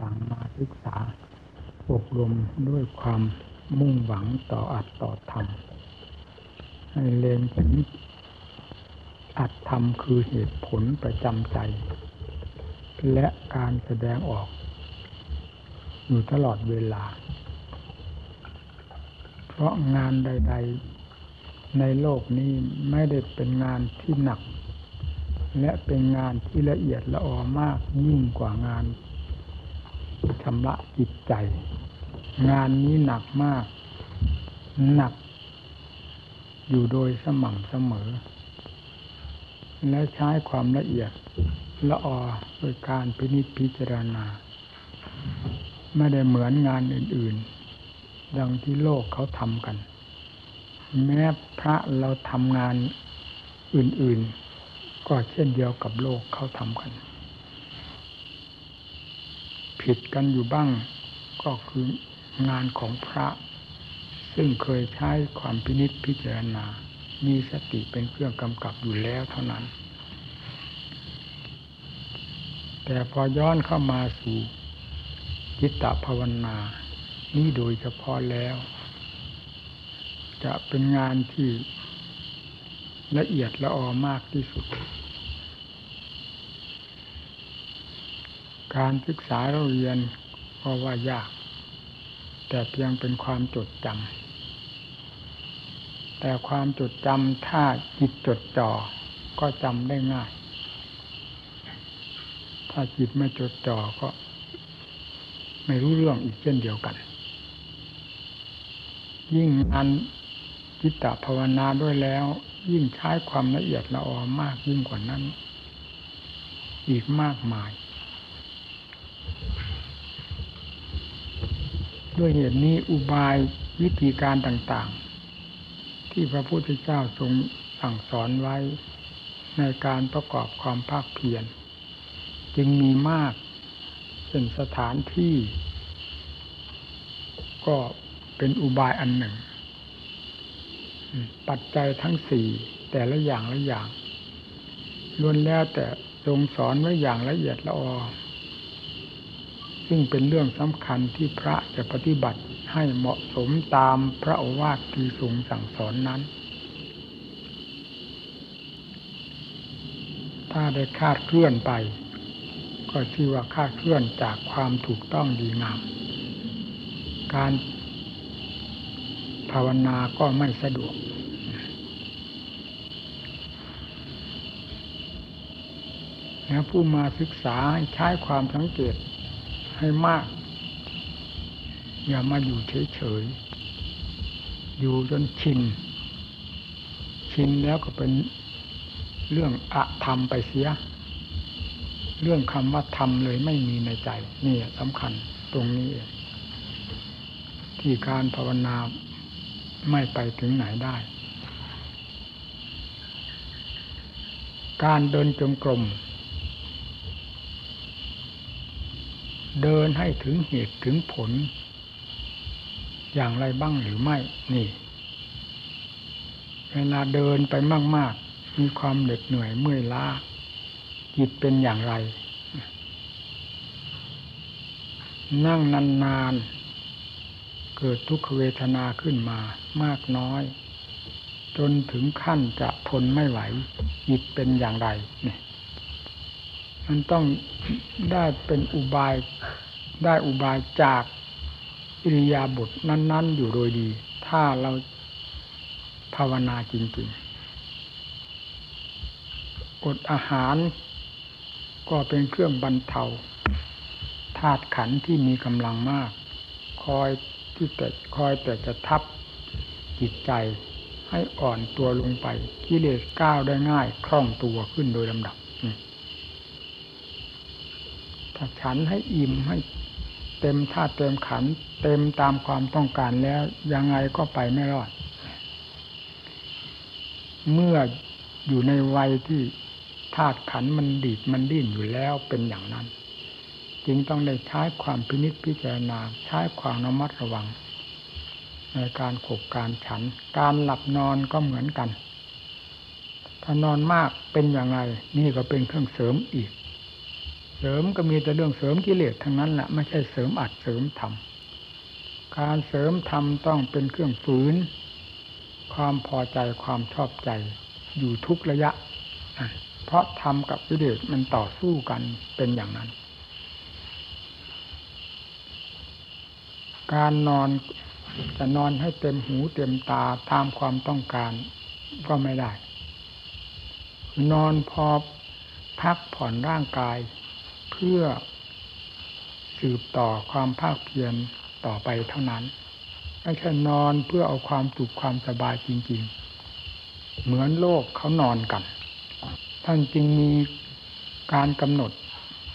ต่างมาศึกษา อบรมด้วยความมุ่งหวังต่ออัดต่อธรรม ให้เลงถึงอัดธรรมคือเหตุผลประจำใจ และการแสดงออก อยู่ตลอดเวลา เพราะงานใด ๆ ในโลกนี้ไม่ได้เป็นงานที่หนักและเป็นงานที่ละเอียดละออมากยิ่งกว่างาน ชำระจิตใจ งานนี้หนักมาก หนัก อยู่โดยสม่ำเสมอ และใช้ความละเอียดละออโดยการพินิจพิจารณา ไม่ได้เหมือนงานอื่น ๆ ดังที่โลกเขาทำกัน แม้พระเราทำงานอื่น ๆ ก็เช่นเดียวกับโลกเขาทำกัน ผิดกันอยู่บ้าง ก็คืองานของพระ ซึ่งเคยใช้ความพินิจพิจารณา มีสติเป็นเครื่องกำกับอยู่แล้วเท่านั้น แต่พอย้อนเข้ามาสู่จิตตภาวนา นี่โดยเฉพาะแล้ว จะเป็นงานที่ละเอียดละออมากที่สุด การศึกษาเราเรียนก็ว่ายาก แต่เพียงเป็นความจดจำแต่ความจดจำถ้าจิตจดจ่อก็จำได้ง่าย ถ้าจิตไม่จดจ่อก็ ไม่รู้เรื่องอีกเช่นเดียวกัน ยิ่งอันจิตตภาวนาด้วยแล้ว ยิ่งใช้ความละเอียดละออมากยิ่งกว่านั้น อีกมากมาย ด้วยเหตุนี้อุบายวิธีการต่างๆ ที่พระพุทธเจ้าทรงสั่งสอนไว้ในการประกอบความภาคเพียรจึงมีมากเป็นสถานที่ ก็เป็นอุบายอันหนึ่ง ปัจจัยทั้งสี่แต่ละอย่างละอย่างล้วนแล้วแต่ทรงสอนไว้อย่างละเอียดละออ ซึ่งเป็นเรื่องสำคัญที่พระจะปฏิบัติให้เหมาะสมตามพระโอวาทที่ทรงสั่งสอนนั้น ถ้าได้คาดเคลื่อนไป ก็ชื่อว่าคาดเคลื่อนจากความถูกต้องดีงาม การภาวนาก็ไม่สะดวกแล้วผู้มาศึกษาใช้ความสังเกต ให้มาก อย่ามาอยู่เฉยๆ อยู่จนชิน ชินแล้วก็เป็นเรื่องอะธรรมไปเสีย เรื่องคำว่าธรรมเลยไม่มีในใจ นี่สำคัญตรงนี้เองที่การภาวนาไม่ไปถึงไหนได้ การเดินจงกรม เดินให้ถึงเหตุถึงผล อย่างไรบ้างหรือไม่ นี่ เวลาเดินไปมาก ๆ มีความเหน็ดเหนื่อยเมื่อยล้าจิตเป็นอย่างไร นั่งนาน ๆ เกิดทุกขเวทนาขึ้นมามากน้อย จนถึงขั้นจะทนไม่ไหว จิตเป็นอย่างไรเนี่ย มันต้องได้เป็นอุบายได้อุบายจากอิริยาบถนั้น ๆ อยู่โดยดี ถ้าเราภาวนาจริง ๆ อดอาหารก็เป็นเครื่องบรรเทาธาตุขันที่มีกำลังมาก คอยที่แต่คอยแต่จะทับจิตใจให้อ่อนตัวลงไปกิเลสก้าวได้ง่ายคล่องตัวขึ้นโดยลำดับ ถ้าฉันให้อิ่มให้เต็มท่าเต็มขัน เต็มตามความต้องการแล้วยังไงก็ไปไม่รอด เมื่ออยู่ในวัยที่ธาตุขันมันดีดมันดิ้นอยู่แล้วเป็นอย่างนั้น จึงต้องได้ใช้ความพินิจพิจารณาใช้ความระมัดระวัง ในการขบการฉัน การหลับนอนก็เหมือนกัน ถ้านอนมากเป็นอย่างไร นี่ก็เป็นเครื่องเสริมอีก เสริมก็มีแต่เรื่องเสริมกิเลสทั้งนั้นแหละไม่ใช่เสริมอัดเสริมทำการเสริมธรรมต้องเป็นเครื่องฝืน ความพอใจความชอบใจ อยู่ทุกระยะ เพราะธรรมกับกิเลสมันต่อสู้กันเป็นอย่างนั้น การนอนจะนอนให้เต็มหูเต็มตาตามความต้องการก็ไม่ได้ นอนพอพักผ่อนร่างกาย เพื่อสืบต่อความภาคเพียรต่อไปเท่านั้น ไม่ใช่นอนเพื่อเอาความสุขความสบายจริง ๆ เหมือนโลกเขานอนกัน ท่านจึงมีการกำหนด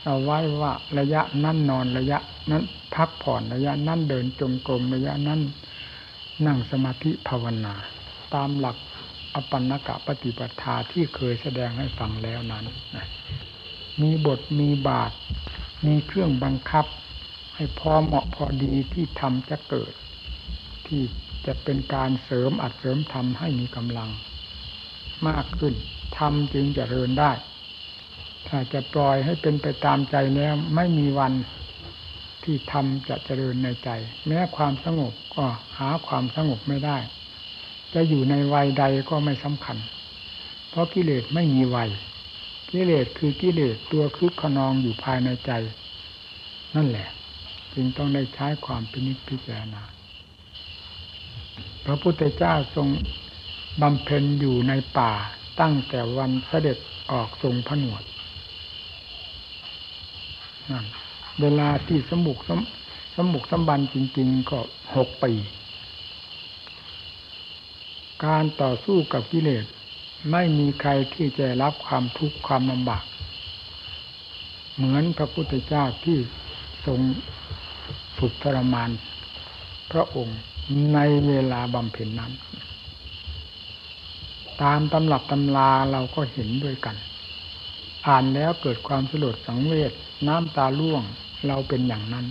เอาไว้ว่าระยะนั่นนอนระยะนั้นพักผ่อนระยะนั่นเดินจงกรมระยะนั้นนั่งสมาธิภาวนา ตามหลักอปันนกะปฏิปทาที่เคยแสดงให้ฟังแล้วนั้น มีบทมีบาท มีเครื่องบังคับ ให้พอเหมาะพอดีที่ทำจะเกิด ที่จะเป็นการเสริมอัดเสริมทำให้มีกำลัง มากขึ้นทำจึงจะเริญได้ ถ้าจะปล่อยให้เป็นไปตามใจแล้วไม่มีวันที่ทำจะเจริญในใจ แม้ความสงบก็หาความสงบไม่ได้ จะอยู่ในวัยใดก็ไม่สำคัญ เพราะกิเลสไม่มีวัย กิเลสคือกิเลสตัวคึกขนองอยู่ภายในใจ นั่นแหละ จึงต้องได้ใช้ความพินิจพิจารณาพระพุทธเจ้าทรงบำเพ็ญอยู่ในป่าตั้งแต่วันเสด็จออกทรงผนวดนั่นเวลาที่สมุกสมสมุกสมบันจริง ๆ ก็หกปี การต่อสู้กับกิเลส ไม่มีใครที่จะรับความทุกข์ความลำบาก เหมือนพระพุทธเจ้าที่ทรงฝึกทรมาน พระองค์ในเวลาบำเพ็ญนั้น ตามตำรับตำลาเราก็เห็นด้วยกัน อ่านแล้วเกิดความสลดสังเวชน้ำตาล่วงเราเป็นอย่างนั้น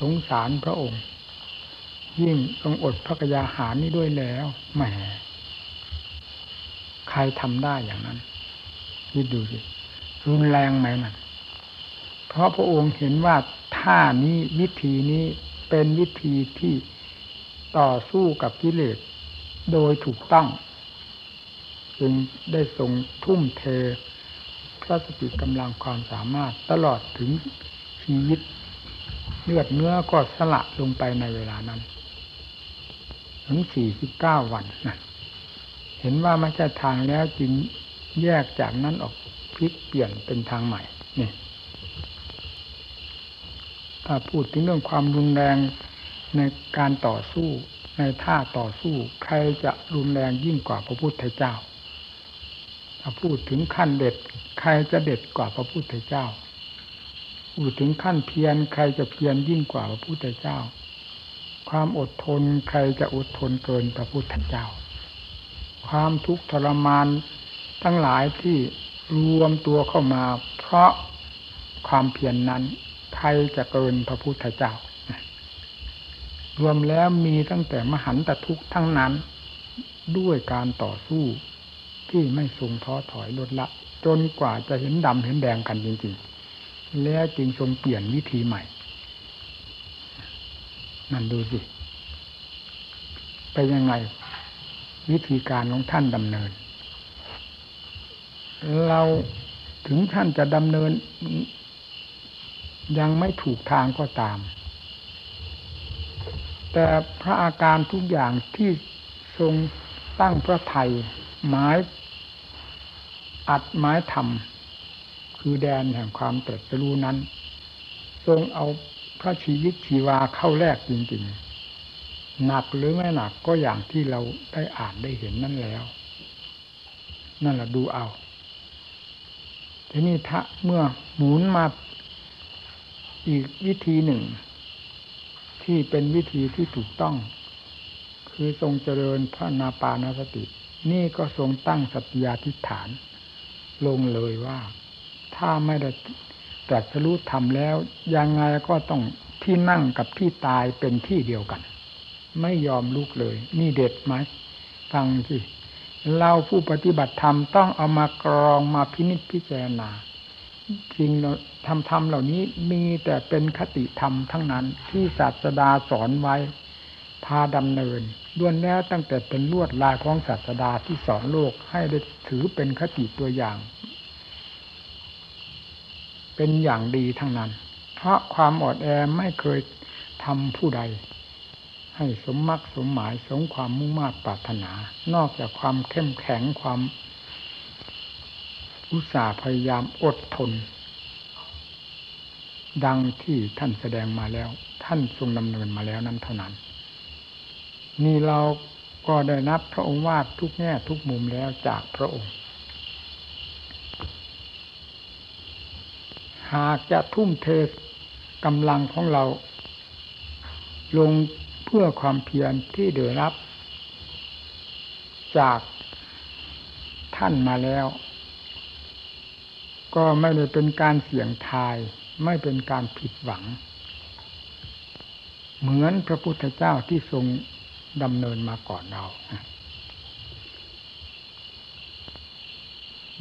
สงสารพระองค์ ยิ่งทรงอดพระกยาหารนี้ด้วยแล้วแหม ใครทำได้อย่างนั้นคิดดูสิรุนแรงไหมมันเพราะพระองค์เห็นว่าท่านี้วิธีนี้เป็นวิธีที่ต่อสู้กับกิเลสโดยถูกต้อง จึงได้ทรงทุ่มเทพระสติกำลังความสามารถตลอดถึงชีวิตเลือดเนื้อก็สละลงไปในเวลานั้น ถึงสี่สิบเก้าวันนะ เห็นว่าไม่ใช่ทางแล้วจึงแยกจากนั้นออกพลิกเปลี่ยนเป็นทางใหม่นี่ถ้าพูดถึงเรื่องความรุนแรงในการต่อสู้ในท่าต่อสู้ใครจะรุนแรงยิ่งกว่าพระพุทธเจ้า ถ้าพูดถึงขั้นเด็ด ใครจะเด็ดกว่าพระพุทธเจ้า พูดถึงขั้นเพียรใครจะเพียรยิ่งกว่าพระพุทธเจ้า ความอดทนใครจะอดทนเกินพระพุทธเจ้า ความทุกข์ทรมาน ทั้งหลายที่รวมตัวเข้ามา เพราะความเพียรนนั้น ใครจะเกินพระพุทธเจ้า รวมแล้วมีตั้งแต่มหันตทุกข์ทั้งนั้น ด้วยการต่อสู้ที่ไม่ทรงท้อถอยลดละ จนกว่าจะเห็นดำเห็นแดงกันจริงๆ แล้วจึงทรงเปลี่ยนวิธีใหม่ นั่นดูสิ ไปยังไง วิธีการของท่านดำเนิน เราถึงท่านจะดำเนิน ยังไม่ถูกทางก็ตาม แต่พระอาการทุกอย่างที่ทรงตั้งพระไทยหมายอัดหมายทำคือแดนแห่งความตรัสรู้นั้น ทรงเอาพระชีวิตชีวาเข้าแรกจริง ๆ หนักหรือไม่หนักก็อย่างที่เราได้อ่านได้เห็นนั่นแล้ว นั่นแหละดูเอา ทีนี้ถ้าเมื่อหมุนมาอีกวิธีหนึ่ง ที่เป็นวิธีที่ถูกต้อง คือทรงเจริญพระนาปานาสติ นี่ก็ทรงตั้งสัตยาธิฐาน ลงเลยว่า ถ้าไม่ได้ตรัสรู้ทำแล้วยังไงก็ต้องที่นั่งกับที่ตายเป็นที่เดียวกัน ไม่ยอมลุกเลย นี่เด็ดไหมฟังสิเราผู้ปฏิบัติธรรมต้องเอามากรองมาพินิจพิจารณาสิ่งทำธรรมเหล่านี้มีแต่เป็นคติธรรมทั้งนั้นที่ศาสดาสอนไว้ พาดำเนินล้วนแล้วตั้งแต่เป็นลวดลายของศาสดาที่สอนโลกให้ได้ถือเป็นคติตัวอย่าง เป็นอย่างดีทั้งนั้น เพราะความอดแอไม่เคยทำผู้ใด ให้สมมักสมหมายสมความมุ่งมา่ปรารถนา นอกจากความเข้มแข็งความ อุตสาห์พยายามอดทน ดังที่ท่านแสดงมาแล้ว ท่านทรงดำเนินมาแล้วนั้นเท่านั้น นี่เราก็ได้นับพระองค์วาดทุกแง่ทุกมุมแล้วจากพระองค์ หากจะทุ่มเทกำลังของเราลง พื่อความเพียรที่เดือรับ จากท่านมาแล้ว ก็ไม่ได้เป็นการเสี่ยงทาย ไม่เป็นการผิดหวัง เหมือนพระพุทธเจ้าที่ทรงดำเนินมาก่อนเรา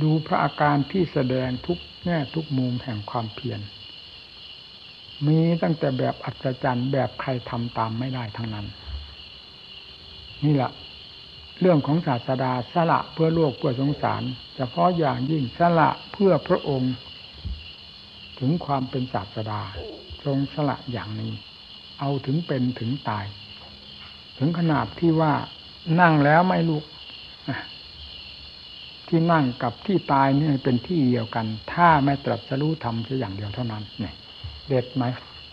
ดูพระอาการที่แสดงทุกแง่ทุกมุมแห่งความเพียร มีตั้งแต่แบบอัศจรรย์แบบใครทำตามไม่ได้ทั้งนั้น นี่แหละเรื่องของศาสดาสละเพื่อโลกเพื่อสงสารเฉพาะอย่างยิ่งสละเพื่อพระองค์ ถึงความเป็นศาสดาทรงสละอย่างนี้ เอาถึงเป็นถึงตาย ถึงขนาดที่ว่านั่งแล้วไม่ลุกที่นั่งกับที่ตายนี่เป็นที่เดียวกัน ถ้าไม่ตรัสรู้ทำแค่อย่างเดียวเท่านั้นเนี่ย เด็ดไหม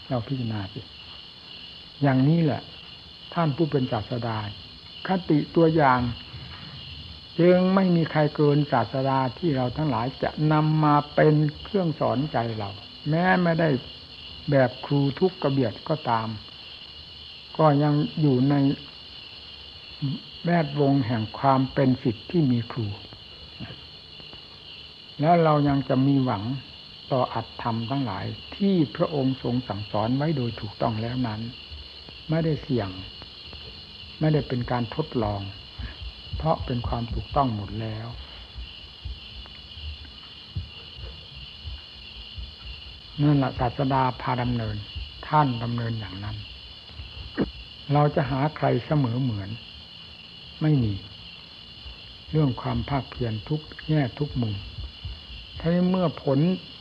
เราพิจารณาสิอย่างนี้แหละ ท่านผู้เป็นศาสดาคติตัวอย่างจึงไม่มีใครเกินศาสดาที่เราทั้งหลายจะนำมาเป็นเครื่องสอนใจเรา แม้ไม่ได้แบบครูทุกกระเบียดก็ตาม ก็ยังอยู่ในแวดวงแห่งความเป็นสิทธิ์ที่มีครู แล้วเรายังจะมีหวัง ต่ออัตธรรมทั้งหลายที่พระองค์ทรงสั่งสอนไว้โดยถูกต้องแล้วนั้น ไม่ได้เสี่ยง ไม่ได้เป็นการทดลอง เพราะเป็นความถูกต้องหมดแล้ว นั่นแหละศาสดาพาดำเนิน ท่านดำเนินอย่างนั้น เราจะหาใครเสมอเหมือน ไม่มี เรื่องความภาคเพียรทุกแง่ทุกมุมถ้าเมื่อผล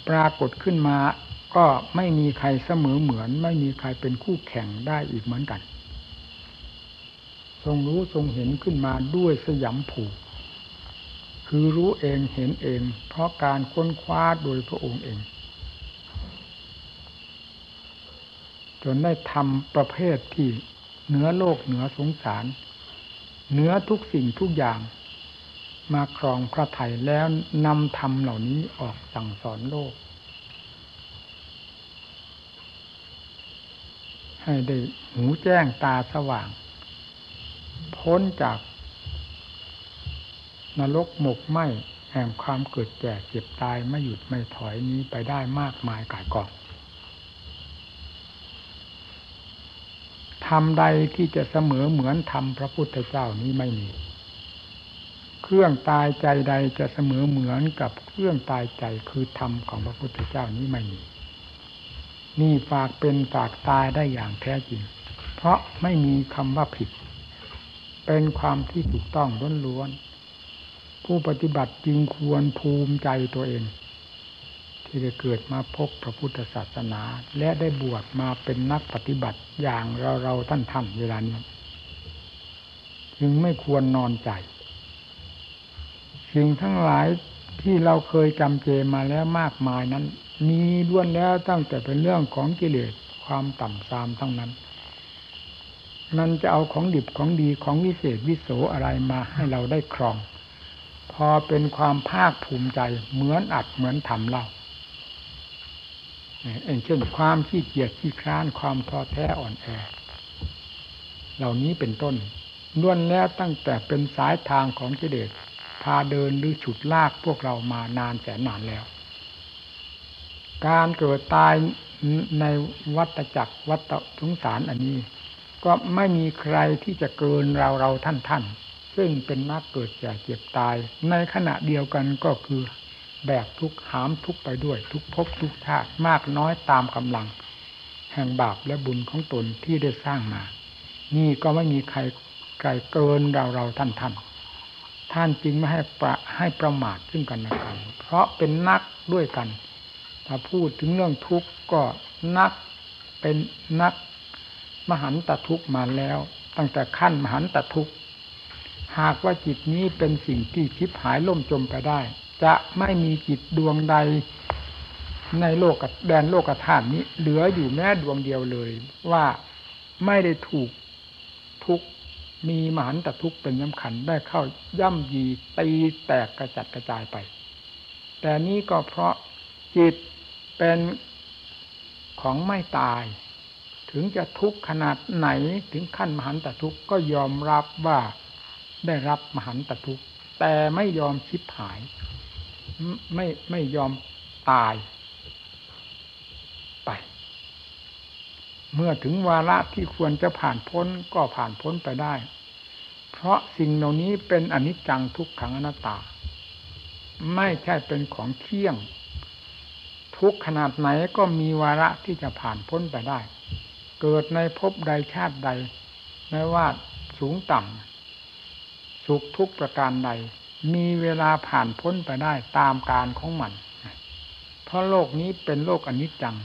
ปรากฏขึ้นมาก็ไม่มีใครเสมอเหมือน ไม่มีใครเป็นคู่แข่งได้อีกเหมือนกัน ทรงรู้ทรงเห็นขึ้นมาด้วยสยามผูกคือรู้เองเห็นเอง เพราะการค้นคว้าโดยพระองค์เอง จนได้ทำประเภทที่เหนือโลกเหนือสงสาร เหนือทุกสิ่งทุกอย่าง มาครองพระไถ่แล้วนำธรรมเหล่านี้ออกสั่งสอนโลก ให้ได้หูแจ้งตาสว่าง พ้นจากนรกหมกไหมแห่งความเกิดแก่เจ็บตายไม่หยุดไม่ถอยนี้ไปได้มากมายกายกองทำใดที่จะเสมอเหมือนทำพระพุทธเจ้านี้ไม่มี เครื่องตายใจใดจะเสมอเหมือนกับเครื่องตายใจคือธรรมของพระพุทธเจ้านี้ไม่มีนี่ฝากเป็นฝากตายได้อย่างแท้จริง เพราะไม่มีคำว่าผิด เป็นความที่ถูกต้องล้วนๆผู้ปฏิบัติจริงควรภูมิใจตัวเอง ที่ได้เกิดมาพบพระพุทธศาสนา และได้บวชมาเป็นนักปฏิบัติอย่างเราเราท่านท่านเวลานี้ จึงไม่ควรนอนใจ สิ่งทั้งหลายที่เราเคยจำเจมาแล้วมากมายนั้นมีล้วนแล้วตั้งแต่เป็นเรื่องของกิเลสความต่ำทรามทั้งนั้นมันจะเอาของดิบของดีของวิเศษวิโสอะไรมาให้เราได้ครอง พอเป็นความภาคภูมิใจเหมือนอัดเหมือนทำเล่าเองเช่นความขี้เกียจขี้คร้านความท้อแท้อ่อนแอ เหล่านี้เป็นต้นล้วนแล้วตั้งแต่เป็นสายทางของกิเลสาเดินหรือฉุดลากพวกเรามานานแสนนานแล้ว การเกิดตายในวัฏจักรวัฏสงสารอันนี้ ก็ไม่มีใครที่จะเกินเราเราท่านท่านซึ่งเป็นนักเกิดแก่เจ็บตาย ในขณะเดียวกันก็คือแบกทุกหามทุกไปด้วย ทุกภพทุกชาติมากน้อยตามกำลัง แห่งบาปและบุญของตนที่ได้สร้างมา นี่ก็ไม่มีใครไกลเกินเราเราท่านท่าน ท่านจริงไม่ให้ประให้ประมาทซึ่งกันและกัน เพราะเป็นนักด้วยกัน ถ้าพูดถึงเรื่องทุกข์ก็นักเป็นนักมหันตทุกข์มาแล้ว ตั้งแต่ขั้นมหันตทุกข์หากว่าจิตนี้เป็นสิ่งที่ชิบหายล่มจมไปได้ จะไม่มีจิตดวงใดในโลกแดนโลกธาตุนี้ เหลืออยู่แม้ดวงเดียวเลย ว่าไม่ได้ถูกทุก มีมหันตทุกเป็นสำคัญได้เข้าย่ำยีตีแตกกระจัดกระจายไป แต่นี้ก็เพราะจิตเป็นของไม่ตาย ถึงจะทุกข์ขนาดไหนถึงขั้นมหันตทุกข์ก็ยอมรับว่าได้รับมหันตทุกข์แต่ไม่ยอมชิบหาย ไม่ไม่ยอมตายไป เมื่อถึงวาระที่ควรจะผ่านพ้นก็ผ่านพ้นไปได้ เพราะสิ่งเหล่านี้เป็นอนิจจังทุกขังอนัตตา ไม่ใช่เป็นของเที่ยง ทุกขนาดไหนก็มีวาระที่จะผ่านพ้นไปได้ เกิดในภพใดชาติใด ไม่ว่าสูงต่ำสุขทุกประการใด มีเวลาผ่านพ้นไปได้ตามการของมัน เพราะโลกนี้เป็นโลกอนิจจัง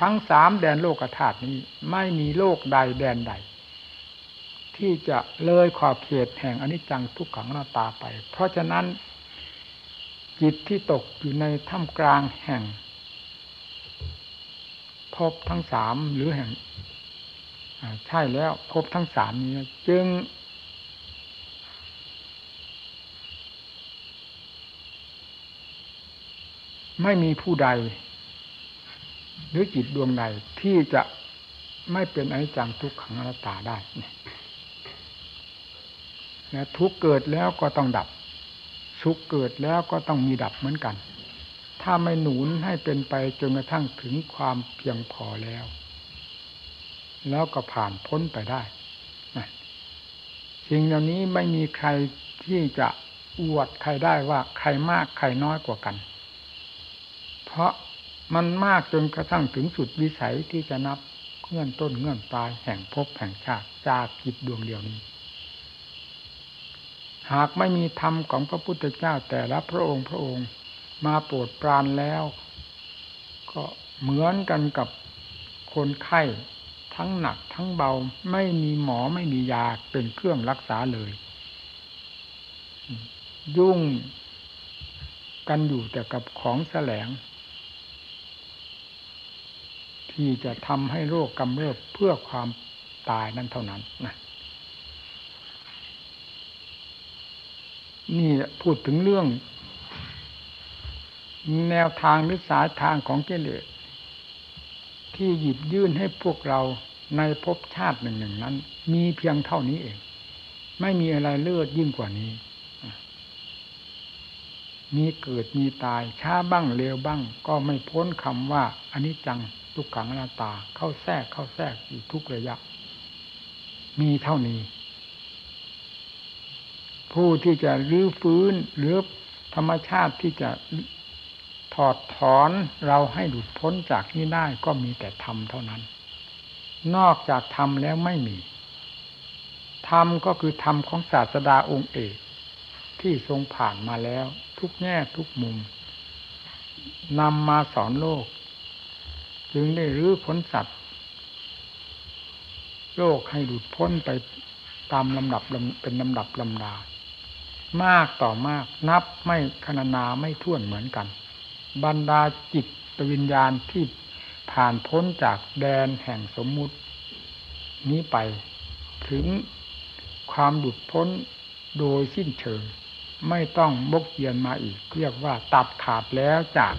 ทั้งสามแดนโลกธาตุนี้ไม่มีโลกใดแดนใด ที่จะเลยขอบเขตแห่งอนิจจังทุกขังหน้าตาไป เพราะฉะนั้น จิตที่ตกอยู่ในถ้ำกลางแห่งพบทั้งสามหรือแห่งใช่แล้วพบทั้งสามนี้จึง ไม่มีผู้ใด หรือจิตดวงใดที่จะไม่เป็นอนิจจังทุกขังอนัตตาได้และทุกเกิดแล้วก็ต้องดับ สุขเกิดแล้วก็ต้องมีดับเหมือนกัน ถ้าไม่หนุนให้เป็นไปจนกระทั่งถึงความเพียงพอแล้ว แล้วก็ผ่านพ้นไปได้สิ่งเหล่านี้ไม่มีใครที่จะอวดใครได้ว่าใครมากใครน้อยกว่ากัน เพราะ มันมากจนกระทั่งถึงสุดวิสัยที่จะนับเงื่อนต้นเงื่อนปลายแห่งภพแห่งชาติจากจิตดวงเดียวนี้ หากไม่มีธรรมของพระพุทธเจ้าแต่ละพระองค์พระองค์มาโปรดปรานแล้ว ก็เหมือนกันกับคนไข้ทั้งหนักทั้งเบาไม่มีหมอไม่มียาเป็นเครื่องรักษาเลย ยุ่งกันอยู่แต่กับของแสลง ที่จะทำให้โรคกำเริบเพื่อความตายนั้นเท่านั้นนะนี่พูดถึงเรื่อง แนวทางหรือสายทางของเกเลสที่หยิบยื่นให้พวกเราในภพชาติหนึ่งหนึ่งนั้น มีเพียงเท่านี้เอง ไม่มีอะไรเลิศยิ่งกว่านี้ มีเกิดมีตายช้าบ้างเร็วบ้าง ก็ไม่พ้นคำว่าอันนี้จัง ทุกขังอนาตาเข้าแทรกเข้าแทรกอยู่ทุกระยะ มีเท่านี้ ผู้ที่จะรื้อฟื้นหรือธรรมชาติที่จะถอดถอนเราให้หลุดพ้นจากนี้ได้ก็มีแต่ธรรมเท่านั้น นอกจากธรรมแล้วไม่มี ธรรมก็คือธรรมของศาสดาองค์เอกที่ทรงผ่านมาแล้ว ทุกแง่ทุกมุมนำมาสอนโลก จึงได้รื้อพ้นสัตว์โลกให้หลุดพ้นไปตามลำดับเป็นลำดับลำดามากต่อมากนับไม่คณนาไม่ท่วนเหมือนกัน บรรดาจิตวิญญาณที่ผ่านพ้นจากแดนแห่งสมมุติ นี้ไปถึงความหลุดพ้นโดยสิ้นเชิง ไม่ต้องบกเยียนมาอีก เรียกว่าตัดขาดแล้วจาก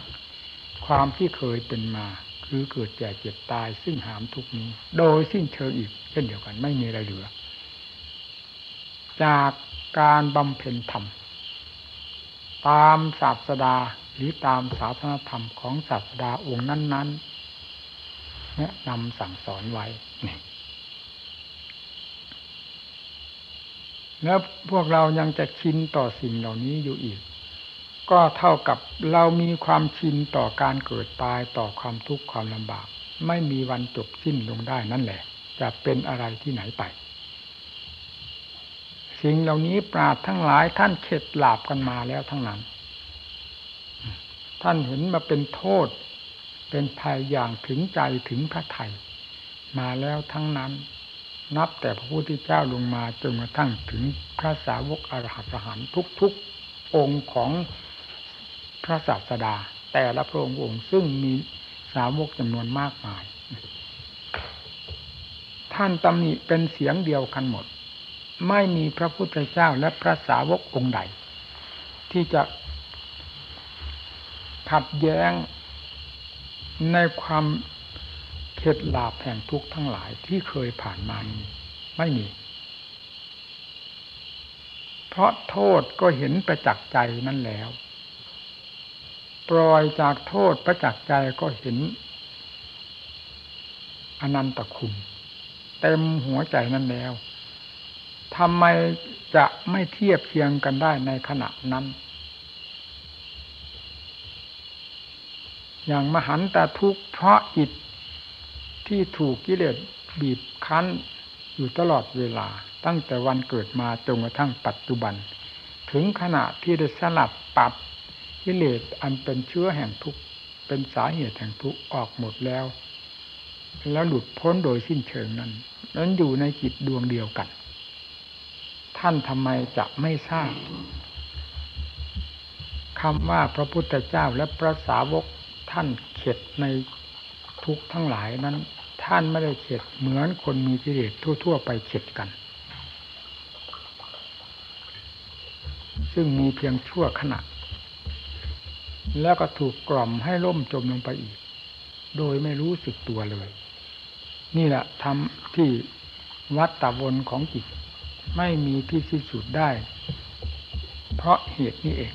ความที่เคยเป็นมา คือเกิดแก่เจ็บตายซึ่งหามทุกนี้ โดยสิ้นเชิงอีก เช่นเดียวกันไม่มีอะไรเหลือ จากการบำเพ็ญธรรม ตามศาสดาหรือตามศาสนธรรมของศาสดาองค์นั้นๆแนะนำสั่งสอนไว้แล้วพวกเรายังจะชินต่อสิ่งเหล่านี้อยู่อีก ก็เท่ากับเรามีความชินต่อการเกิดตายต่อความทุกข์ความลำบาก ไม่มีวันจบสิ้นลงได้นั่นแหละ จะเป็นอะไรที่ไหนไป สิ่งเหล่านี้ปราดทั้งหลายท่านเข็ดหลาบกันมาแล้วทั้งนั้น ท่านเห็นมาเป็นโทษ เป็นภัยอย่างถึงใจถึงพระไทยมาแล้วทั้งนั้น นับแต่พระพุทธเจ้าลงมาจนกระทั่งถึงพระสาวกอรหัตหันทุกๆองค์ของ พระศาสดา แต่ละพระองค์องค์ซึ่งมีสาวกจำนวนมากมาย ท่านตำหนิเป็นเสียงเดียวกันหมด ไม่มีพระพุทธเจ้าและพระสาวกองค์ใด ที่จะขัดแย้งในความเข็ดหลาบแห่งทุกข์ทั้งหลายที่เคยผ่านมานี้ไม่มี เพราะโทษก็เห็นประจักษ์ใจนั่นแล้ว ปล่อยจากโทษประจักษ์ใจก็เห็น อนันตคุณเต็มหัวใจนั่นแล้วทำไมจะไม่เทียบเคียงกันได้ในขณะนั้น อย่างมหันตทุกข์เพราะจิตที่ถูกกิเลสบีบคั้นอยู่ตลอดเวลา ตั้งแต่วันเกิดมาจนกระทั่งปัจจุบัน ถึงขณะที่ได้สลัดปัด กิเลสอันเป็นเชื้อแห่งทุกข์เป็นสาเหตุแห่งทุกข์ออกหมดแล้ว แล้วหลุดพ้นโดยสิ้นเชิงนั้น นั้นอยู่ในจิตดวงเดียวกัน ท่านทำไมจะไม่ทราบคำว่าพระพุทธเจ้าและพระสาวกท่านเข็ดในทุกทั้งหลายนั้น ท่านไม่ได้เข็ดเหมือนคนมีกิเลสทั่ว ๆ ไปเข็ดกัน ซึ่งมีเพียงชั่วขณะ แล้วก็ถูกกล่อมให้ล่มจมลงไปอีก โดยไม่รู้สึกตัวเลย นี่แหละทำที่วัดตะวนของจิต ไม่มีที่สิ้นสุดได้ เพราะเหตุนี้เอง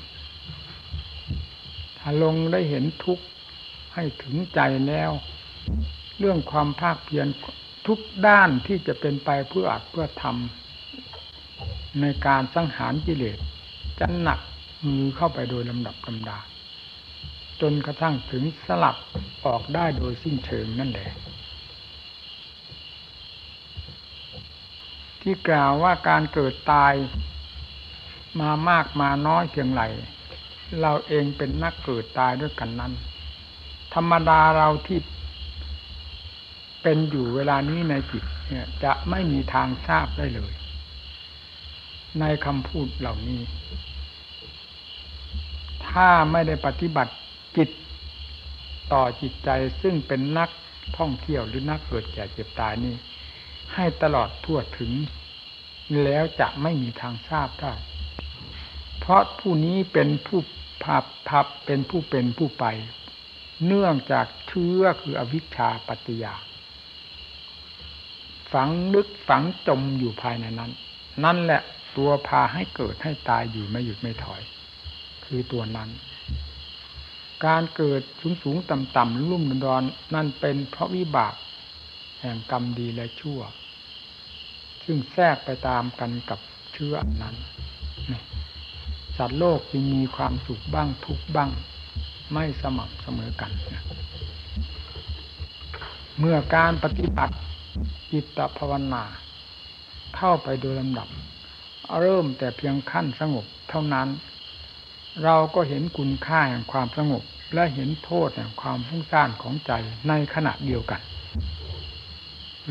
ถ้าลงได้เห็นทุกข์ให้ถึงใจแล้ว เรื่องความภาคเพียรทุกด้านที่จะเป็นไปเพื่ออัดเพื่อทำในการสังหารกิเลสจะหนักมือเข้าไปโดยลำดับลำดา จนกระทั่งถึงสลับออกได้โดยสิ้นเชิงนั่นแหละ ที่กล่าวว่าการเกิดตายมามากมาน้อยเพียงไรเราเองเป็นนักเกิดตายด้วยกันนั้น ธรรมดาเราที่เป็นอยู่เวลานี้ในจิตเนี่ยจะไม่มีทางทราบได้เลย ในคำพูดเหล่านี้ ถ้าไม่ได้ปฏิบัติ จิตต่อจิตใจซึ่งเป็นนักท่องเที่ยวหรือนักเกิดแก่เจ็บตายนี่ให้ตลอดทั่วถึง แล้วจะไม่มีทางทราบได้ เพราะผู้นี้เป็นผู้พับพับเป็นผู้เป็นผู้ไป เนื่องจากเชื้อคืออวิชชาปัจยาฝังลึกฝังจมอยู่ภายในนั้น นั่นแหละตัวพาให้เกิดให้ตายอยู่ไม่หยุดไม่ถอย คือตัวนั้น การเกิดสูงสูงต่ำต่ำรุ่มดอนนั่นเป็นเพราะวิบาก แห่งกรรมดีและชั่ว ซึ่งแทรกไปตามกันกับเชื้อนั้นสัตว์โลกจึงมีความสุขบ้างทุกบ้าง ไม่สม่ำเสมอกัน เมื่อการปฏิบัติจิตภาวนาเข้าไปโดยลำดับ เริ่มแต่เพียงขั้นสงบเท่านั้น เราก็เห็นคุณค่าแห่งความสงบ และเห็นโทษแห่งความฟุ้งซ่านของใจในขณะเดียวกัน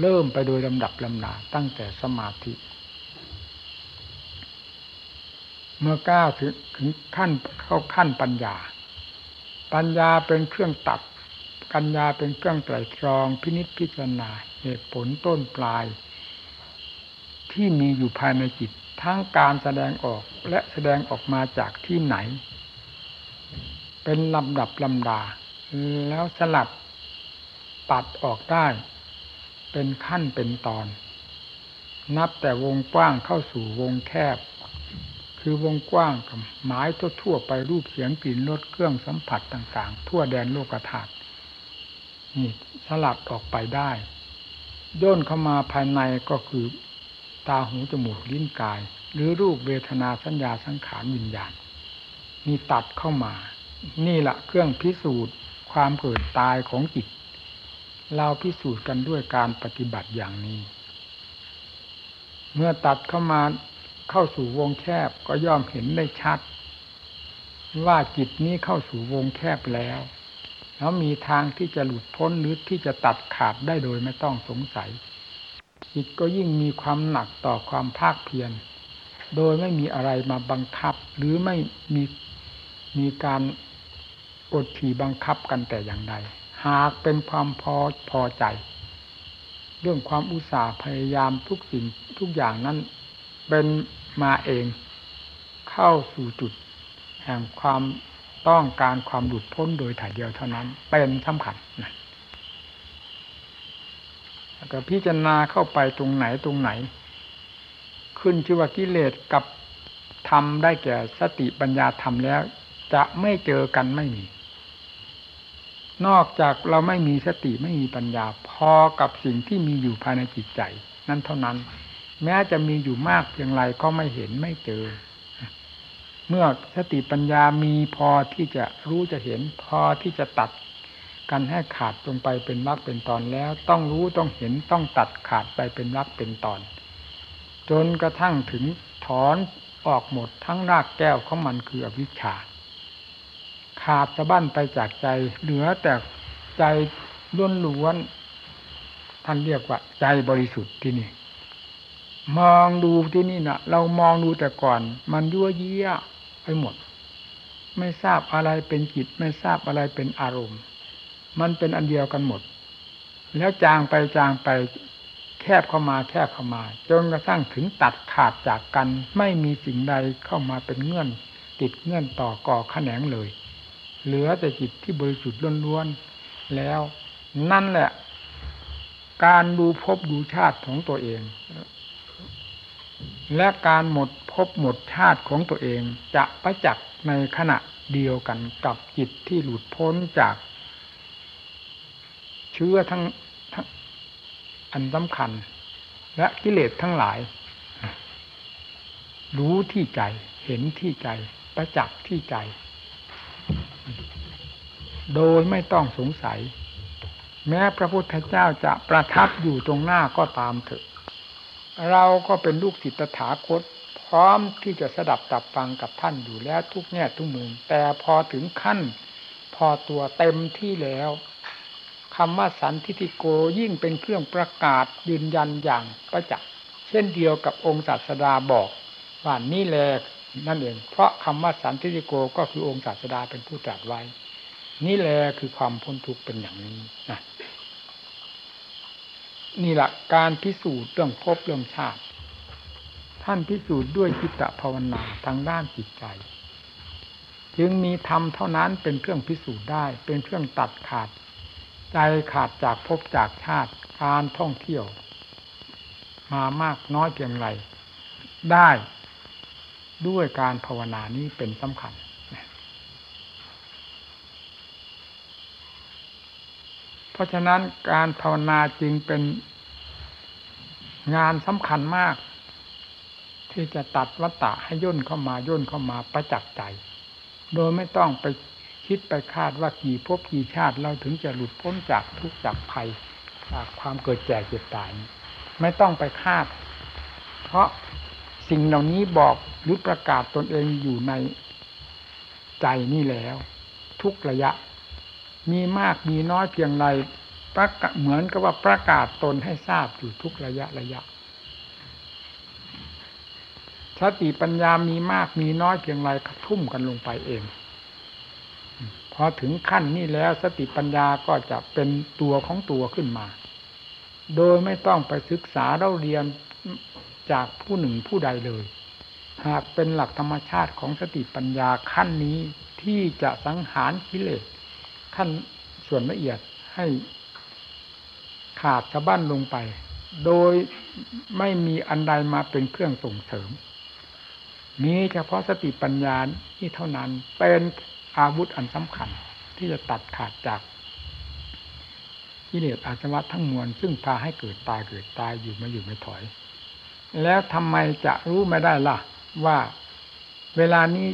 เริ่มไปโดยลำดับลำนาตั้งแต่สมาธิ เมื่อก้าวถึงขั้นเข้าขั้นปัญญา ปัญญาเป็นเครื่องตัดปัญญาเป็นเครื่องไตรตรองพินิจพิจารณาเหตุผลต้นปลาย ที่มีอยู่ภายในจิตทั้งการแสดงออกและแสดงออกมาจากที่ไหน เป็นลำดับลำดา แล้วสลัดปัดออกได้ เป็นขั้นเป็นตอน นับแต่วงกว้างเข้าสู่วงแคบ คือวงกว้างกับหมายทั่วๆไปรูปเสียงกลิ่นรสเครื่องสัมผัสต่างๆ ทั่วแดนโลกธาตุนี่สลับออกไปได้ย่นเข้ามาภายในก็คือตาหูจมูกลิ้นกาย หรือรูปเวทนาสัญญาสังขารวิญญาณมีตัดเข้ามา นี่แหละเครื่องพิสูจน์ความเกิดตายของจิต เราพิสูจน์กันด้วยการปฏิบัติอย่างนี้ เมื่อตัดเข้ามาเข้าสู่วงแคบก็ย่อมเห็นได้ชัด ว่าจิตนี้เข้าสู่วงแคบแล้ว แล้วมีทางที่จะหลุดพ้นหรือที่จะตัดขาดได้โดยไม่ต้องสงสัย จิตก็ยิ่งมีความหนักต่อความภาคเพียรโดยไม่มีอะไรมาบังคับหรือไม่มีมีการ กดขี่บังคับกันแต่อย่างใด หากเป็นความพอพอใจ เรื่องความอุตสาห์พยายามทุกสิ่งทุกอย่างนั้น เป็นมาเอง เข้าสู่จุด แห่งความต้องการความหลุดพ้นโดยถ่ายเดียวเท่านั้น เป็นสำคัญนะแต่พิจารณาเข้าไปตรงไหนตรงไหน ขึ้นชื่อว่ากิเลสกับธรรมได้แก่สติปัญญาธรรมแล้ว จะไม่เจอกันไม่มี นอกจากเราไม่มีสติไม่มีปัญญาพอกับสิ่งที่มีอยู่ภายในจิตใจ นั้นเท่านั้น แม้จะมีอยู่มากเพียงไรก็ไม่เห็นไม่เจอ เมื่อสติปัญญามีพอที่จะรู้จะเห็น พอที่จะตัดกันให้ขาดลงไปเป็นวักเป็นตอนแล้ว ต้องรู้ต้องเห็นต้องตัดขาดไปเป็นวักเป็นตอน จนกระทั่งถึงถอนออกหมดทั้งรากแก้วของมันคืออวิชชา ขาดสะบั้นไปจากใจ เหลือแต่ใจล้วนล้วนท่านเรียกว่า ใจบริสุทธิ์ที่นี่ มองดูที่นี่นะเรามองดูแต่ก่อน มันยั่วเยี่ยไปหมด ไม่ทราบอะไรเป็นจิต ไม่ทราบอะไรเป็นอารมณ์ มันเป็นอันเดียวกันหมด แล้วจางไปจางไปแคบเข้ามาแคบเข้ามา จนกระทั่งถึงตัดขาดจากกัน ไม่มีสิ่งใดเข้ามาเป็นเงื่อน ติดเงื่อนต่อก่อขแขนงเลย เหลือแต่จิตที่บริสุทธิ์ล้วนๆแล้ว นั่นแหละ การดูพบดูชาติของตัวเอง และการหมดพบหมดชาติของตัวเองจะประจักษ์ในขณะเดียวกันกับจิตที่หลุดพ้นจากเชื้อทั้งอันสำคัญ และกิเลสทั้งหลาย รู้ที่ใจเห็นที่ใจ ประจักษ์ที่ใจ โดยไม่ต้องสงสัย แม้พระพุทธเจ้าจะประทับอยู่ตรงหน้าก็ตามเถอะ เราก็เป็นลูกศิษย์ตถาคต พร้อมที่จะสดับตับฟังกับท่านอยู่แล้วทุกแง่ทุกมุมแต่พอถึงขั้น พอตัวเต็มที่แล้วคำว่าสันทิติโกยิ่งเป็นเครื่องประกาศยืนยันอย่างประจักษ์เช่นเดียวกับองค์ศาสดาบอกว่านี่แหละนั่นเองเพราะคำว่าสันทิติโกก็คือองค์ศาสดาเป็นผู้ตรัสไว้ นี่แหละคือความพ้นทุกข์เป็นอย่างนี้นะนี่แหละการพิสูจน์เรื่องภพเรื่องชาติ ท่านพิสูจน์ด้วยจิตภาวนาทางด้านจิตใจ จึงมีธรรมเท่านั้นเป็นเครื่องพิสูจน์ได้ เป็นเครื่องตัดขาด ใจขาดจากภพจากชาติการท่องเที่ยว มามากน้อยเพียงไรได้ด้วยการภาวนานี้เป็นสำคัญ เพราะฉะนั้นการภาวนาจึงเป็นงานสำคัญมาก ที่จะตัดวัตตะให้ย่นเข้ามาย่นเข้ามาประจักษ์ใจ โดยไม่ต้องไปคิดไปคาดว่ากี่ภพกี่ชาติเราถึงจะหลุดพ้นจากทุกข์จากภัยจากความเกิดแก่เจ็บตาย ไม่ต้องไปคาด เพราะสิ่งเหล่านี้บอกหรือประกาศตนเองอยู่ในใจนี่แล้ว ทุกระยะ มีมากมีน้อยเพียงไรประกาศเหมือนกับว่าประกาศตนให้ทราบอยู่ทุกระยะระยะสติปัญญามีมากมีน้อยเพียงไรทุ่มกันลงไปเองพอถึงขั้นนี้แล้วสติปัญญาก็จะเป็นตัวของตัวขึ้นมา โดยไม่ต้องไปศึกษาเราเรียนจากผู้หนึ่งผู้ใดเลย หากเป็นหลักธรรมชาติของสติปัญญาขั้นนี้ที่จะสังหารกิเลส ขั้นส่วนละเอียดให้ขาดสะบั้นลงไป โดยไม่มีอันใดมาเป็นเครื่องส่งเสริม มีเฉพาะสติปัญญาที่เท่านั้นเป็นอาวุธอันสำคัญ ที่จะตัดขาดจากกิเลสอาสวะทั้งมวล ซึ่งพาให้เกิดตายเกิดตายอยู่ม่อยู่ไม่ถอย แล้วทำไมจะรู้ไม่ได้ล่ะ ว่าเวลานี้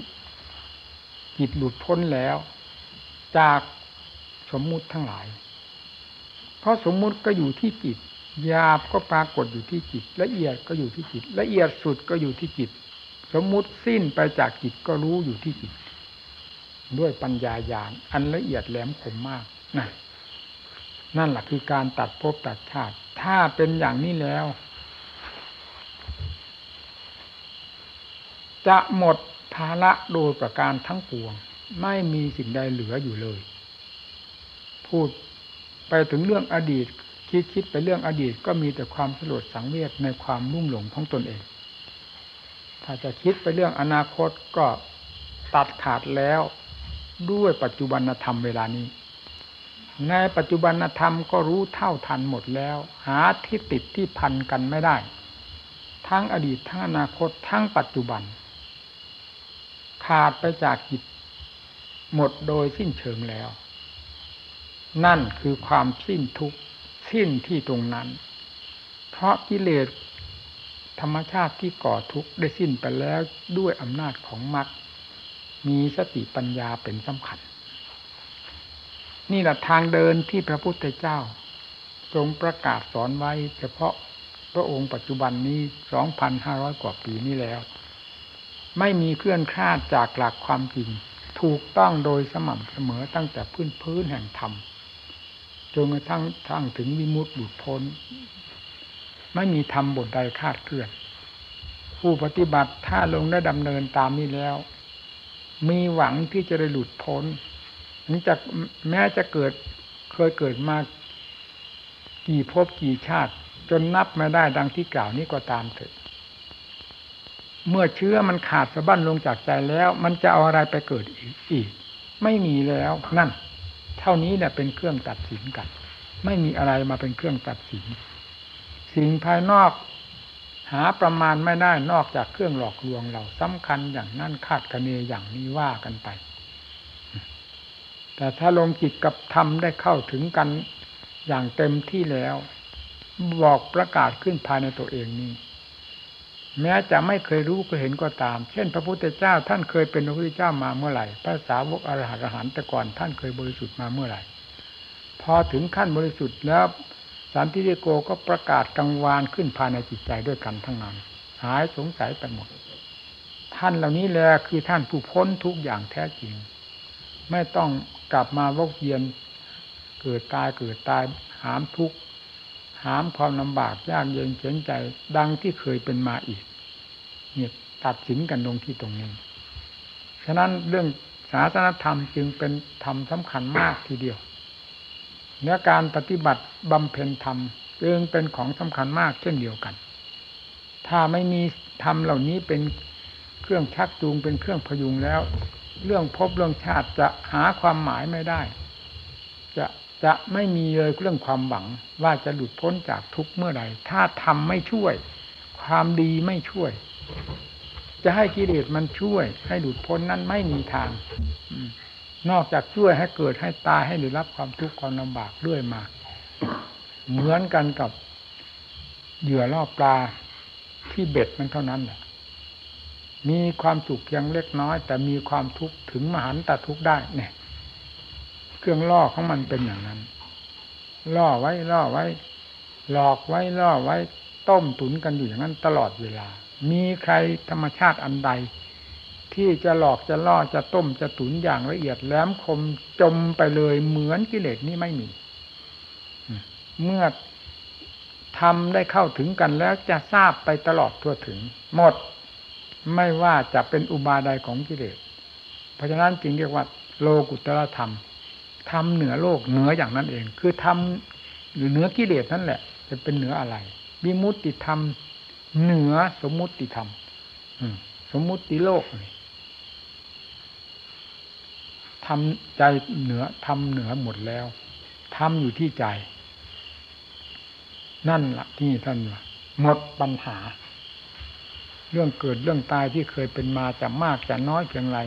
จิตหลุดพ้นแล้ว จาก สมมุติทั้งหลาย เพราะสมมุติก็อยู่ที่จิตหยาบก็ปรากฏอยู่ที่จิต ละเอียดก็อยู่ที่จิต ละเอียดสุดก็อยู่ที่จิต สมมุติสิ้นไปจากจิตก็รู้อยู่ที่จิต ด้วยปัญญาญาณอันละเอียดแหลมคมมากนะนั่นแหละคือการตัดภพตัดชาติ ถ้าเป็นอย่างนี้แล้ว จะหมดภาระโดยประการทั้งปวง ไม่มีสิ่งใดเหลืออยู่เลย พูดไปถึงเรื่องอดีต คิดคิดไปเรื่องอดีตก็มีแต่ความสลดสังเวชในความรุ่มหลงของตนเอง ถ้าจะคิดไปเรื่องอนาคตก็ตัดขาดแล้วด้วยปัจจุบันธรรมเวลานี้ ในปัจจุบันธรรมก็รู้เท่าทันหมดแล้ว หาที่ติดที่พันกันไม่ได้ ทั้งอดีตทั้งอนาคตทั้งปัจจุบัน ขาดไปจากจิตหมดโดยสิ้นเชิงแล้ว นั่นคือความสิ้นทุกสิ้นที่ตรงนั้น เพราะกิเลสธรรมชาติที่ก่อทุกข์ได้สิ้นไปแล้วด้วยอำนาจของมรรคมีสติปัญญาเป็นสำคัญ นี่แหละทางเดินที่พระพุทธเจ้า ทรงประกาศสอนไว้ เฉพาะพระองค์ปัจจุบันนี้สองพันห้าร้อยกว่าปีนี้แล้ว ไม่มีเคลื่อนคลาดจากหลักความจริง ถูกต้องโดยสม่ำเสมอตั้งแต่พื้นพื้นแห่งธรรม จนกระทั่งทั้งถึงวิมุตติหลุดพ้น ไม่มีธรรมบทใดคาดเคลื่อน ผู้ปฏิบัติถ้าลงได้ดำเนินตามนี้แล้ว มีหวังที่จะได้หลุดพ้นถึงจะแม้จะเกิดเคยเกิดมากี่ภพกี่ชาติ จนนับไม่ได้ดังที่กล่าวนี้ก็ตามเถิดเมื่อเชื้อมันขาดสะบั้นลงจากใจแล้ว มันจะเอาอะไรไปเกิดอีก ไม่มีแล้วนั่น ท่านี้แหละเป็นเครื่องตัดสินกัน ไม่มีอะไรมาเป็นเครื่องตัดสิน สิ่งภายนอกหาประมาณไม่ได้นอกจากเครื่องหลอกลวงเราสำคัญอย่างนั่นคาดคะเนอย่างนี้ว่ากันไป แต่ถ้าลงจิตกับธรรมได้เข้าถึงกันอย่างเต็มที่แล้ว บอกประกาศขึ้นภายในตัวเองนี้ แม้จะไม่เคยรู้ก็เห็นก็ตาม เช่น พระพุทธเจ้า ท่านเคยเป็นพระพุทธเจ้ามาเมื่อไหร่พระสาวกอรหันต์หันแต่ก่อนท่านเคยบริสุทธิ์มาเมื่อไหร่ พอถึงขั้นบริสุทธิ์แล้วสันติโกก็ประกาศกังวานขึ้นภายในจิตใจด้วยกันทั้งนั้น หายสงสัยไปหมด ท่านเหล่านี้แหละคือท่านผู้พ้นทุกอย่างแท้จริง ไม่ต้องกลับมาวกเยียนเกิดตายเกิดตายหามทุกข์หามความลำบากยากเย็นเฉนใจดังที่เคยเป็นมาอีก เนี่ยตัดสินกันลงที่ตรงนี้ ฉะนั้นเรื่องศาสนธรรมจึงเป็นธรรมสำคัญมากทีเดียว เนื้อการปฏิบัติบำเพ็ญธรรมจึงเป็นของสำคัญมากเช่นเดียวกัน ถ้าไม่มีธรรมเหล่านี้เป็นเครื่องชักจูงเป็นเครื่องพยุงแล้ว เรื่องพบเรื่องชาติจะหาความหมายไม่ได้ จะจะไม่มีเลยเรื่องความหวังว่าจะหลุดพ้นจากทุกข์เมื่อใดถ้าทำไม่ช่วย ความดีไม่ช่วย จะให้กิเลสมันช่วย ให้หลุดพ้นนั้นไม่มีทางนอกจากช่วยให้เกิดให้ตายให้ได้รับความทุกข์ความลำบากเรื่อยมา เหมือนกันกับเหยื่อล่อปลาที่เบ็ดมันเท่านั้นแหละมีความสุขเพียงเล็กน้อย แต่มีความทุกข์ถึงมหันตทุกข์ได้เนี่ย เครื่องล่อของมันเป็นอย่างนั้น ล่อไว้ล่อไว้ หลอกไว้ล่อไว้ ต้มตุนกันอยู่อย่างนั้นตลอดเวลา มีใครธรรมชาติอันใด ที่จะหลอกจะล่อจะต้มจะตุนอย่างละเอียดแหลมคมจมไปเลยเหมือนกิเลสนี่ไม่มี เมื่อทำได้เข้าถึงกันแล้วจะทราบไปตลอดทั่วถึง หมดไม่ว่าจะเป็นอุบาใดของกิเลส เพราะฉะนั้นจึงเรียกว่า โลกุตตรธรรมทำเหนือโลกเหนืออย่างนั้นเอง คือทำหรือเหนือกิเลสนั่นแหละ จะเป็นเหนืออะไรวิมุตติธรรม เหนือสมมุติธรรมสมมุติโลกทำใจเหนือทำเหนือหมดแล้วทำอยู่ที่ใจ นั่นละ่ะที่ท่านหมดปัญหา เรื่องเกิดเรื่องตายที่เคยเป็นมาจะมากจะน้อยเพียงไร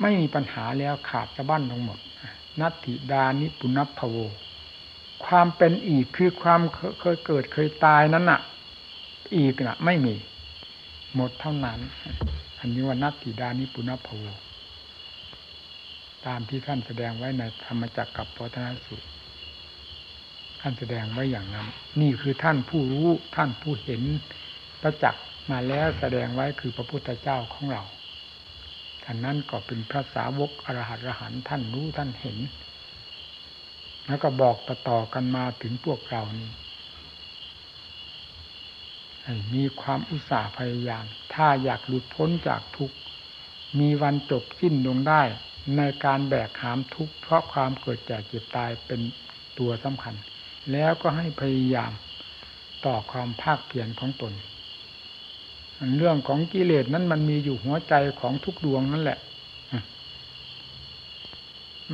ไม่มีปัญหาแล้วขาดสะบั้นทั้งหมด นัตติดานิปุณพโว ความเป็นอีกคือความเคยเกิดเคยตายนั้นน่ะ อีกนะไม่มี หมดเท่านั้น อันนี้ว่านัตติดานิปุณพโวตามที่ท่านแสดงไว้ในธรรมจักรกับพธนสุตท่านแสดงไว้อย่างนั้น นี่คือท่านผู้รู้ท่านผู้เห็นประจักษ์มาแล้วแสดงไว้คือพระพุทธเจ้าของเราท่านนั้นก็เป็นพระสาวกอรหัตอรหันท่านรู้ท่านเห็น แล้วก็บอกต่อๆกันมาถึงพวกเรานี่ มีความอุตสาห์พยายาม ถ้าอยากหลุดพ้นจากทุกข์ มีวันจบสิ้นลงได้ในการแบกหามทุกข์เพราะความเกิดแก่เจ็บตายเป็นตัวสำคัญ แล้วก็ให้พยายามต่อความภาคเพียรของตน เรื่องของกิเลสนั้นมันมีอยู่หัวใจของทุกดวงนั่นแหละ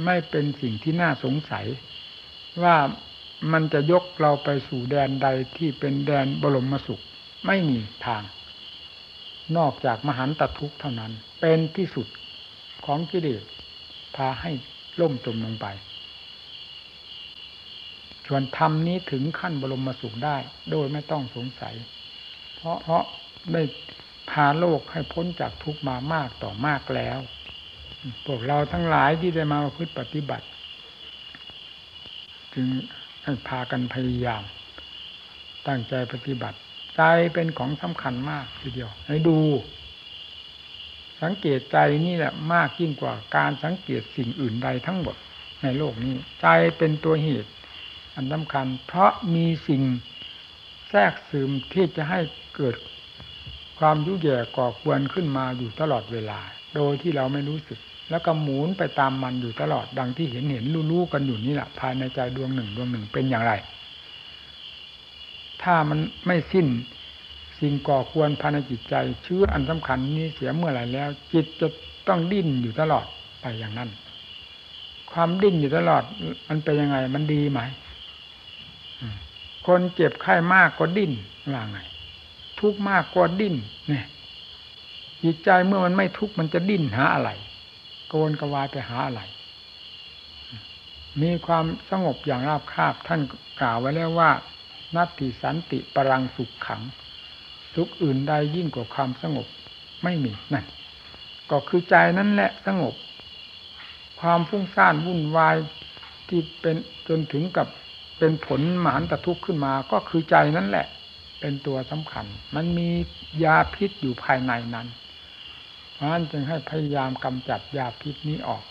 ไม่เป็นสิ่งที่น่าสงสัย ว่ามันจะยกเราไปสู่แดนใดที่เป็นแดนบรมสุข ไม่มีทาง นอกจากมหันตทุกข์เท่านั้น เป็นที่สุดของกิเลสพาให้ล่มจมลงไปส่วนธรรมนี้ถึงขั้นบรมสุขได้ โดยไม่ต้องสงสัย เพราะเพราะได้พาโลกให้พ้นจากทุกมามากต่อมากแล้วพวกเราทั้งหลายที่ได้มาพึ่ปฏิบัติ จึงให้พากันพยายาม ตั้งใจปฏิบัติ ใจเป็นของสำคัญมากทีเดียว ให้ดู สังเกตใจนี่แหละมากยิ่งกว่าการสังเกตสิ่งอื่นใดทั้งหมดในโลกนี้ ใจเป็นตัวเหตุ อันสำคัญ เพราะมีสิ่งแทรกซึมที่จะให้เกิดความยุ่ยแย่ก่อควรขึ้นมาอยู่ตลอดเวลา โดยที่เราไม่รู้สึก แล้วก็หมุนไปตามมันอยู่ตลอดดังที่เห็นเห็นรู้ๆกันอยู่นี่แหละภายในใจดวงหนึ่งดวงหนึ่งเป็นอย่างไร ถ้ามันไม่สิ้น สิ่งก่อควรภายในจิตใจเชื้ออันสำคัญนี้เสียเมื่อไหร่แล้ว จิตจะต้องดิ้นอยู่ตลอดไปอย่างนั้น ความดิ้นอยู่ตลอด มันเป็นยังไง มันดีไหมคนเจ็บไข้มากก็ดิ้นว่าไง ทุกมากก็ดิ้นเนี่ยจิตใจเมื่อมันไม่ทุกข์มันจะดิ้นหาอะไรโกนกวายไปหาอะไร มีความสงบอย่างราบคาบท่านกล่าวไว้แล้วว่า นัตติสันติปรังสุขขัง สุขอื่นใดยิ่งกว่าความสงบไม่มีนั่นก็คือใจนั่นแหละสงบ ความฟุ้งซ่านวุ่นวายที่เป็นจนถึงกับเป็นผลหมานตะทุกข์ขึ้นมา ก็คือใจนั่นแหละ เป็นตัวสำคัญ มันมียาพิษอยู่ภายในนั้นเพราะฉะนั้นจึงให้พยายามกำจัดยาพิษนี้ออก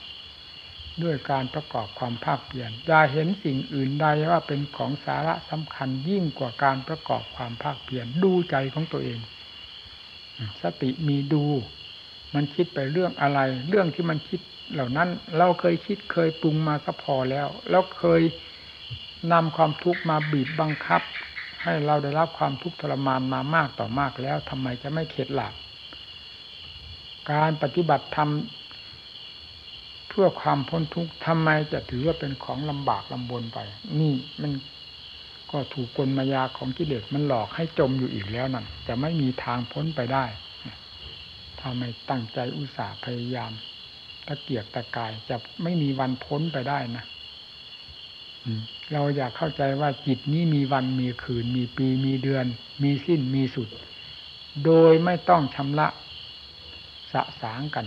ด้วยการประกอบความภาคเปลี่ยนอย่าเห็นสิ่งอื่นใดว่าเป็นของสาระสำคัญยิ่งกว่าการประกอบความภาคเปลี่ยนดูใจของตัวเอง สติมีดู มันคิดไปเรื่องอะไร เรื่องที่มันคิดเหล่านั้น เราเคยคิดเคยปรุงมาก็พอแล้ว แล้วเคยนำความทุกข์มาบีบบังคับ ให้เราได้รับความทุกข์ทรมานมามากต่อมากแล้วทำไมจะไม่เข็ดหลับการปฏิบัติธรรม พื่อความพ้นทุกข์ทำไมจะถือว่าเป็นของลำบากลำบนไป นี่มันก็ถูกกลมายาของกิเลสมันหลอกให้จมอยู่อีกแล้วนั่นจะไม่มีทางพ้นไปได้ถ้าไม่ตั้งใจอุตส่าห์พยายามตะเกียกตะกายจะไม่มีวันพ้นไปได้นะเราอยากเข้าใจว่าจิตนี้มีวันมีคืน มีปีมีเดือน มีสิ้นมีสุด โดยไม่ต้องชำระสะสางกัน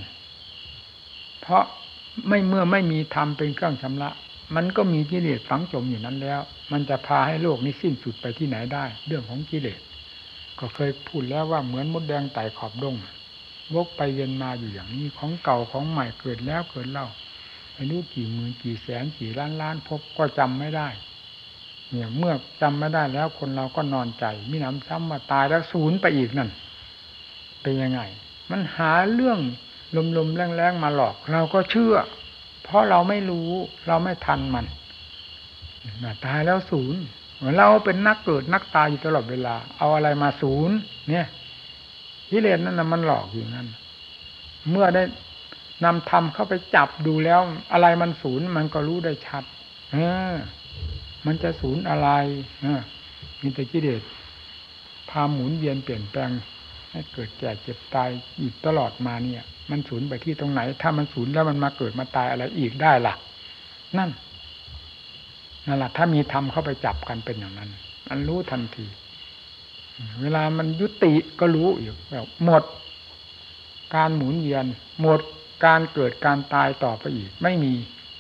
เพราะ ไม่เมื่อไม่มีธรรมเป็นเครื่องชำระ มันก็มีกิเลสฝังจมอยู่นั้นแล้ว มันจะพาให้โลกนี้สิ้นสุดไปที่ไหนได้ เรื่องของกิเลส ก็เคยพูดแล้วว่าเหมือนมดแดงไต่ขอบดงวกไปเวียนมาอยู่อย่างนี้ของเก่าของใหม่เกิดแล้วเกิดเล่าไม่รู้กี่หมื่นกี่แสนกี่ล้านล้านพบก็จำไม่ได้ เนี่ยเมื่อจำไม่ได้แล้วคนเราก็นอนใจมีน้ำซ้ำมาตายแล้วศูนย์ไปอีกนั่นเป็นยังไง มันหาเรื่อง ลมๆแรงๆมาหลอก เราก็เชื่อ เพราะเราไม่รู้เราไม่ทันมันตายแล้วศูนย์เหมือนเราเป็นนักเกิดนักตายอยู่ตลอดเวลา เอาอะไรมาศูนย์เนี่ยกิเลสนั่นนะมันหลอกอยู่นั่น เมื่อได้นำธรรมเข้าไปจับดูแล้ว อะไรมันศูนย์มันก็รู้ได้ชัด เออ มันจะศูนย์อะไร เออมีแต่กิเลสพาหมุนเวียนเปลี่ยนแปลง ให้เกิดแก่เจ็บตายอีกตลอดมาเนี่ย มันสูญไปที่ตรงไหน ถ้ามันสูญแล้วมันมาเกิดมาตายอะไรอีกได้ล่ะ นั่นนั่นแหละถ้ามีธรรมเข้าไปจับกันเป็นอย่างนั้นมันรู้ทันที เวลามันยุติก็รู้อีกแบบหมด การหมุนเวียน หมดการเกิดการตายต่อไปอีก ไม่มี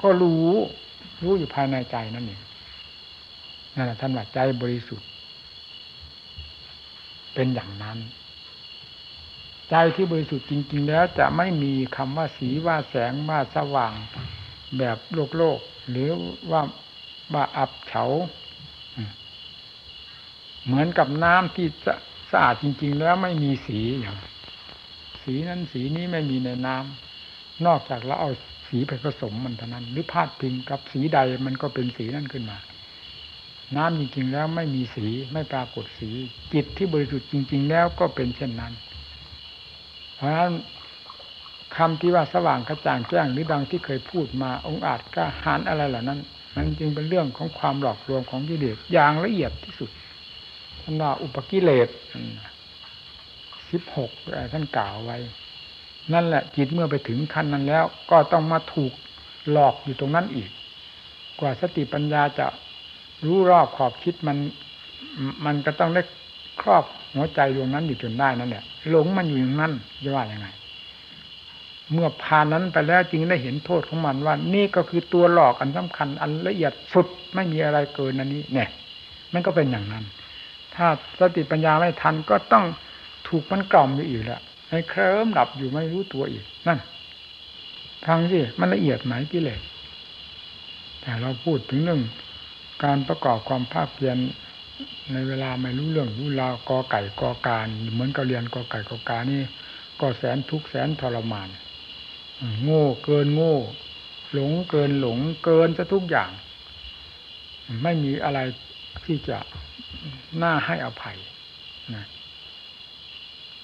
ก็รู้ รู้อยู่ภายในใจนั่นเองนั่นแหละท่านว่าใจบริสุทธิ์ เป็นอย่างนั้น ใจที่บริสุทธิ์จริง ๆ แล้วจะไม่มีคำว่าสีว่าแสงว่าสว่างแบบโลกโลก หรือว่าว่าอับเฉา เหมือนกับน้ำที่สะอาดจริง ๆ แล้วไม่มีสีอย่างสีนั้นสีนี้ไม่มีในน้ำนอกจากเราเอาสีไปผสมมันเท่านั้น หรือพาดพิงกับสีใดมันก็เป็นสีนั้นขึ้นมา น้ำจริงๆแล้วไม่มีสีไม่ปรากฏสี จิตที่บริสุทธิ์จริง ๆ แล้วก็เป็นเช่นนั้น เพราะฉะนั้นคำที่ว่าสว่างกระจ่างแจ้งหรือดังที่เคยพูดมาองค์อาจกล้าหาญอะไรเหล่านั้น มันจึงเป็นเรื่องของความหลอกลวงของกิเลสอย่างละเอียดที่สุดท่านว่าอุปกิเลสสิบหกท่านกล่าวไว้ นั่นแหละจิตเมื่อไปถึงขั้นนั้นแล้ว ก็ต้องมาถูกหลอกอยู่ตรงนั้นอีก กว่าสติปัญญาจะรู้รอบขอบคิดมัน มันก็ต้องได้ ครอบหัวใจดวงนั้นอยู่จนได้นั่นแหละหลงมันอยู่อย่างนั้นจะว่ายังไง เมื่อผ่านนั้นไปแล้วจึงได้เห็นโทษของมันว่า นี่ก็คือตัวหลอกอันสำคัญ อันละเอียดสุดไม่มีอะไรเกินอันนี้ เนี่ย มันก็เป็นอย่างนั้น ถ้าสติปัญญาไม่ทันก็ต้องถูกมันกล่อมอยู่อีกแหละให้เคลิ้มดับอยู่ไม่รู้ตัวอีกนั่นฟังสิมันละเอียดไหมกิเลสแต่เราพูดถึงเรื่องการประกอบความภาคเพียร ในเวลาไม่รู้เรื่องรู้ราวกอไก่กอการเหมือนกับเรียนกอไก่กอกานี่ก็แสนทุกแสนทรมาน โง่เกินโง่ หลงเกินหลงเกินจะทุกอย่าง ไม่มีอะไรที่จะน่าให้อภัยนะ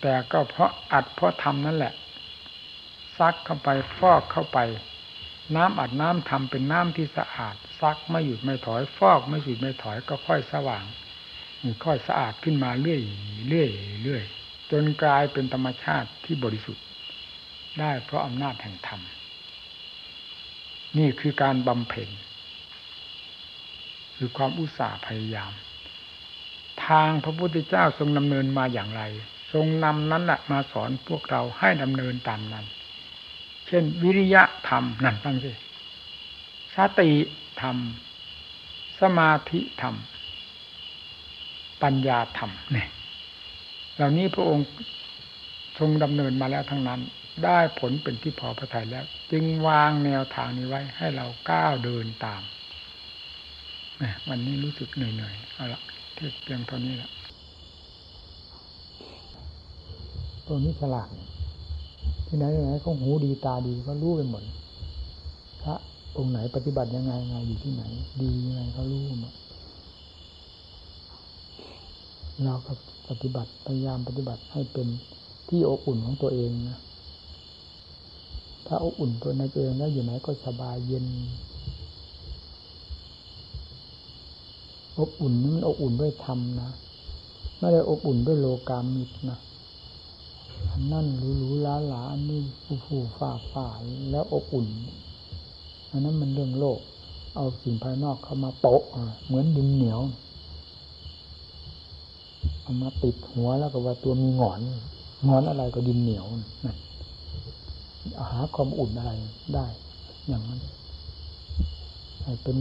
แต่ก็เพราะอัดเพราะทำนั่นแหละ ซักเข้าไปฟอกเข้าไป น้ำอัดน้ำทำเป็นน้ำที่สะอาด ซักไม่หยุดไม่ถอย ฟอกไม่หยุดไม่ถอยก็ค่อยสว่าง ค่อยสะอาดขึ้นมาเรื่อยเรื่อยเรื่อยจนกลายเป็นธรรมชาติที่บริสุทธิ์ ได้เพราะอำนาจแห่งธรรม นี่คือการบำเพ็ญ คือความอุตสาห์พยายาม ทางพระพุทธเจ้าทรงดำเนินมาอย่างไร ทรงนำนั้นแหละมาสอนพวกเราให้ดำเนินตามนั้น เช่น วิริยะธรรมนั่นฟังสิสติธรรม สมาธิธรรม ปัญญาธรรมเนี่ยเหล่านี้พระองค์ทรงดำเนินมาแล้วทั้งนั้น ได้ผลเป็นที่พอพระทัยแล้ว จึงวางแนวทางนี้ไว้ ให้เราก้าวเดินตามวันนี้รู้สึกเหนื่อยๆเอาละเทศเพียงเท่านี้ละตัวนี้ฉลาดที่ไหนไหนเขาหูดีตาดีก็รู้ไปหมดพระองค์ไหนปฏิบัติยังไงไงอยู่ที่ไหน ดียังไงเขารู้หมด เราก็ปฏิบัติพยายามปฏิบัติให้เป็นที่อบอุ่นของตัวเองนะถ้าอบอุ่นตัวในตัวเองแล้วอยู่ไหนก็สบายเย็น อบอุ่นนี่มันอบอุ่นด้วยธรรมนะไม่ได้อบอุ่นด้วยโลกามิตรนะอันนั่นรู้รู้ล้าหลาอันนี้ฟูฟูฝ่าฝ่าแล้วอบอุ่นอันนั้นมันเรื่องโลก เอาสิ่งภายนอกเข้ามาโปะเหมือนดินเหนียว เอามาติดหัวแล้วก็ว่าตัวมีหงอนหงอนอะไรก็ดินเหนียวนั่นหาความอุ่นอะไรได้ อย่างนั้นเป็น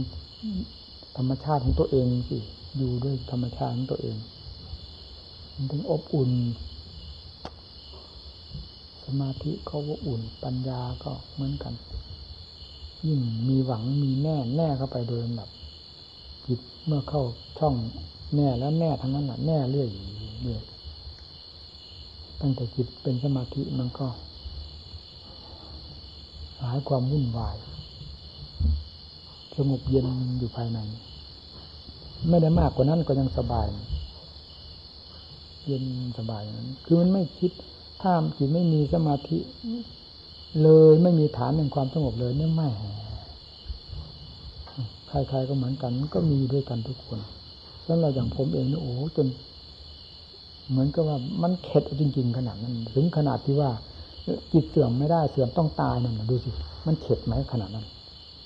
ธรรมชาติของตัวเองสิอยู่ด้วยธรรมชาติของตัวเองมันถึงอบอุ่น สมาธิก็ว่าอุ่น ปัญญาก็เหมือนกัน ยิ่งมีหวังมีแน่แน่เข้าไปโดยลำดับจิตเมื่อเข้าช่อง แน่แล้วแน่ทั้งนั้นน่ะแน่เรื่อยเรื่อยตั้งแต่จิตเป็นสมาธิมันก็ หายความวุ่นวายสงบเย็นอยู่ภายใน ไม่ได้มากกว่านั้นก็ยังสบาย เย็นสบายนั้นคือมันไม่คิดถ้าจิตไม่มีสมาธิ เลยไม่มีฐานแห่งความสงบเลยเนี่ยไม่ใครๆก็เหมือนกัน ก็มีด้วยกันทุกคน สำหรับอย่างผมเองนี่โอ้จน เหมือนกับว่ามันเข็ดจริง ๆ ขนาดนั้น ถึงขนาดที่ว่าจิตเสื่อมไม่ได้เสื่อมต้องตายนั่นดูสิ มันเข็ดไหมขนาดนั้น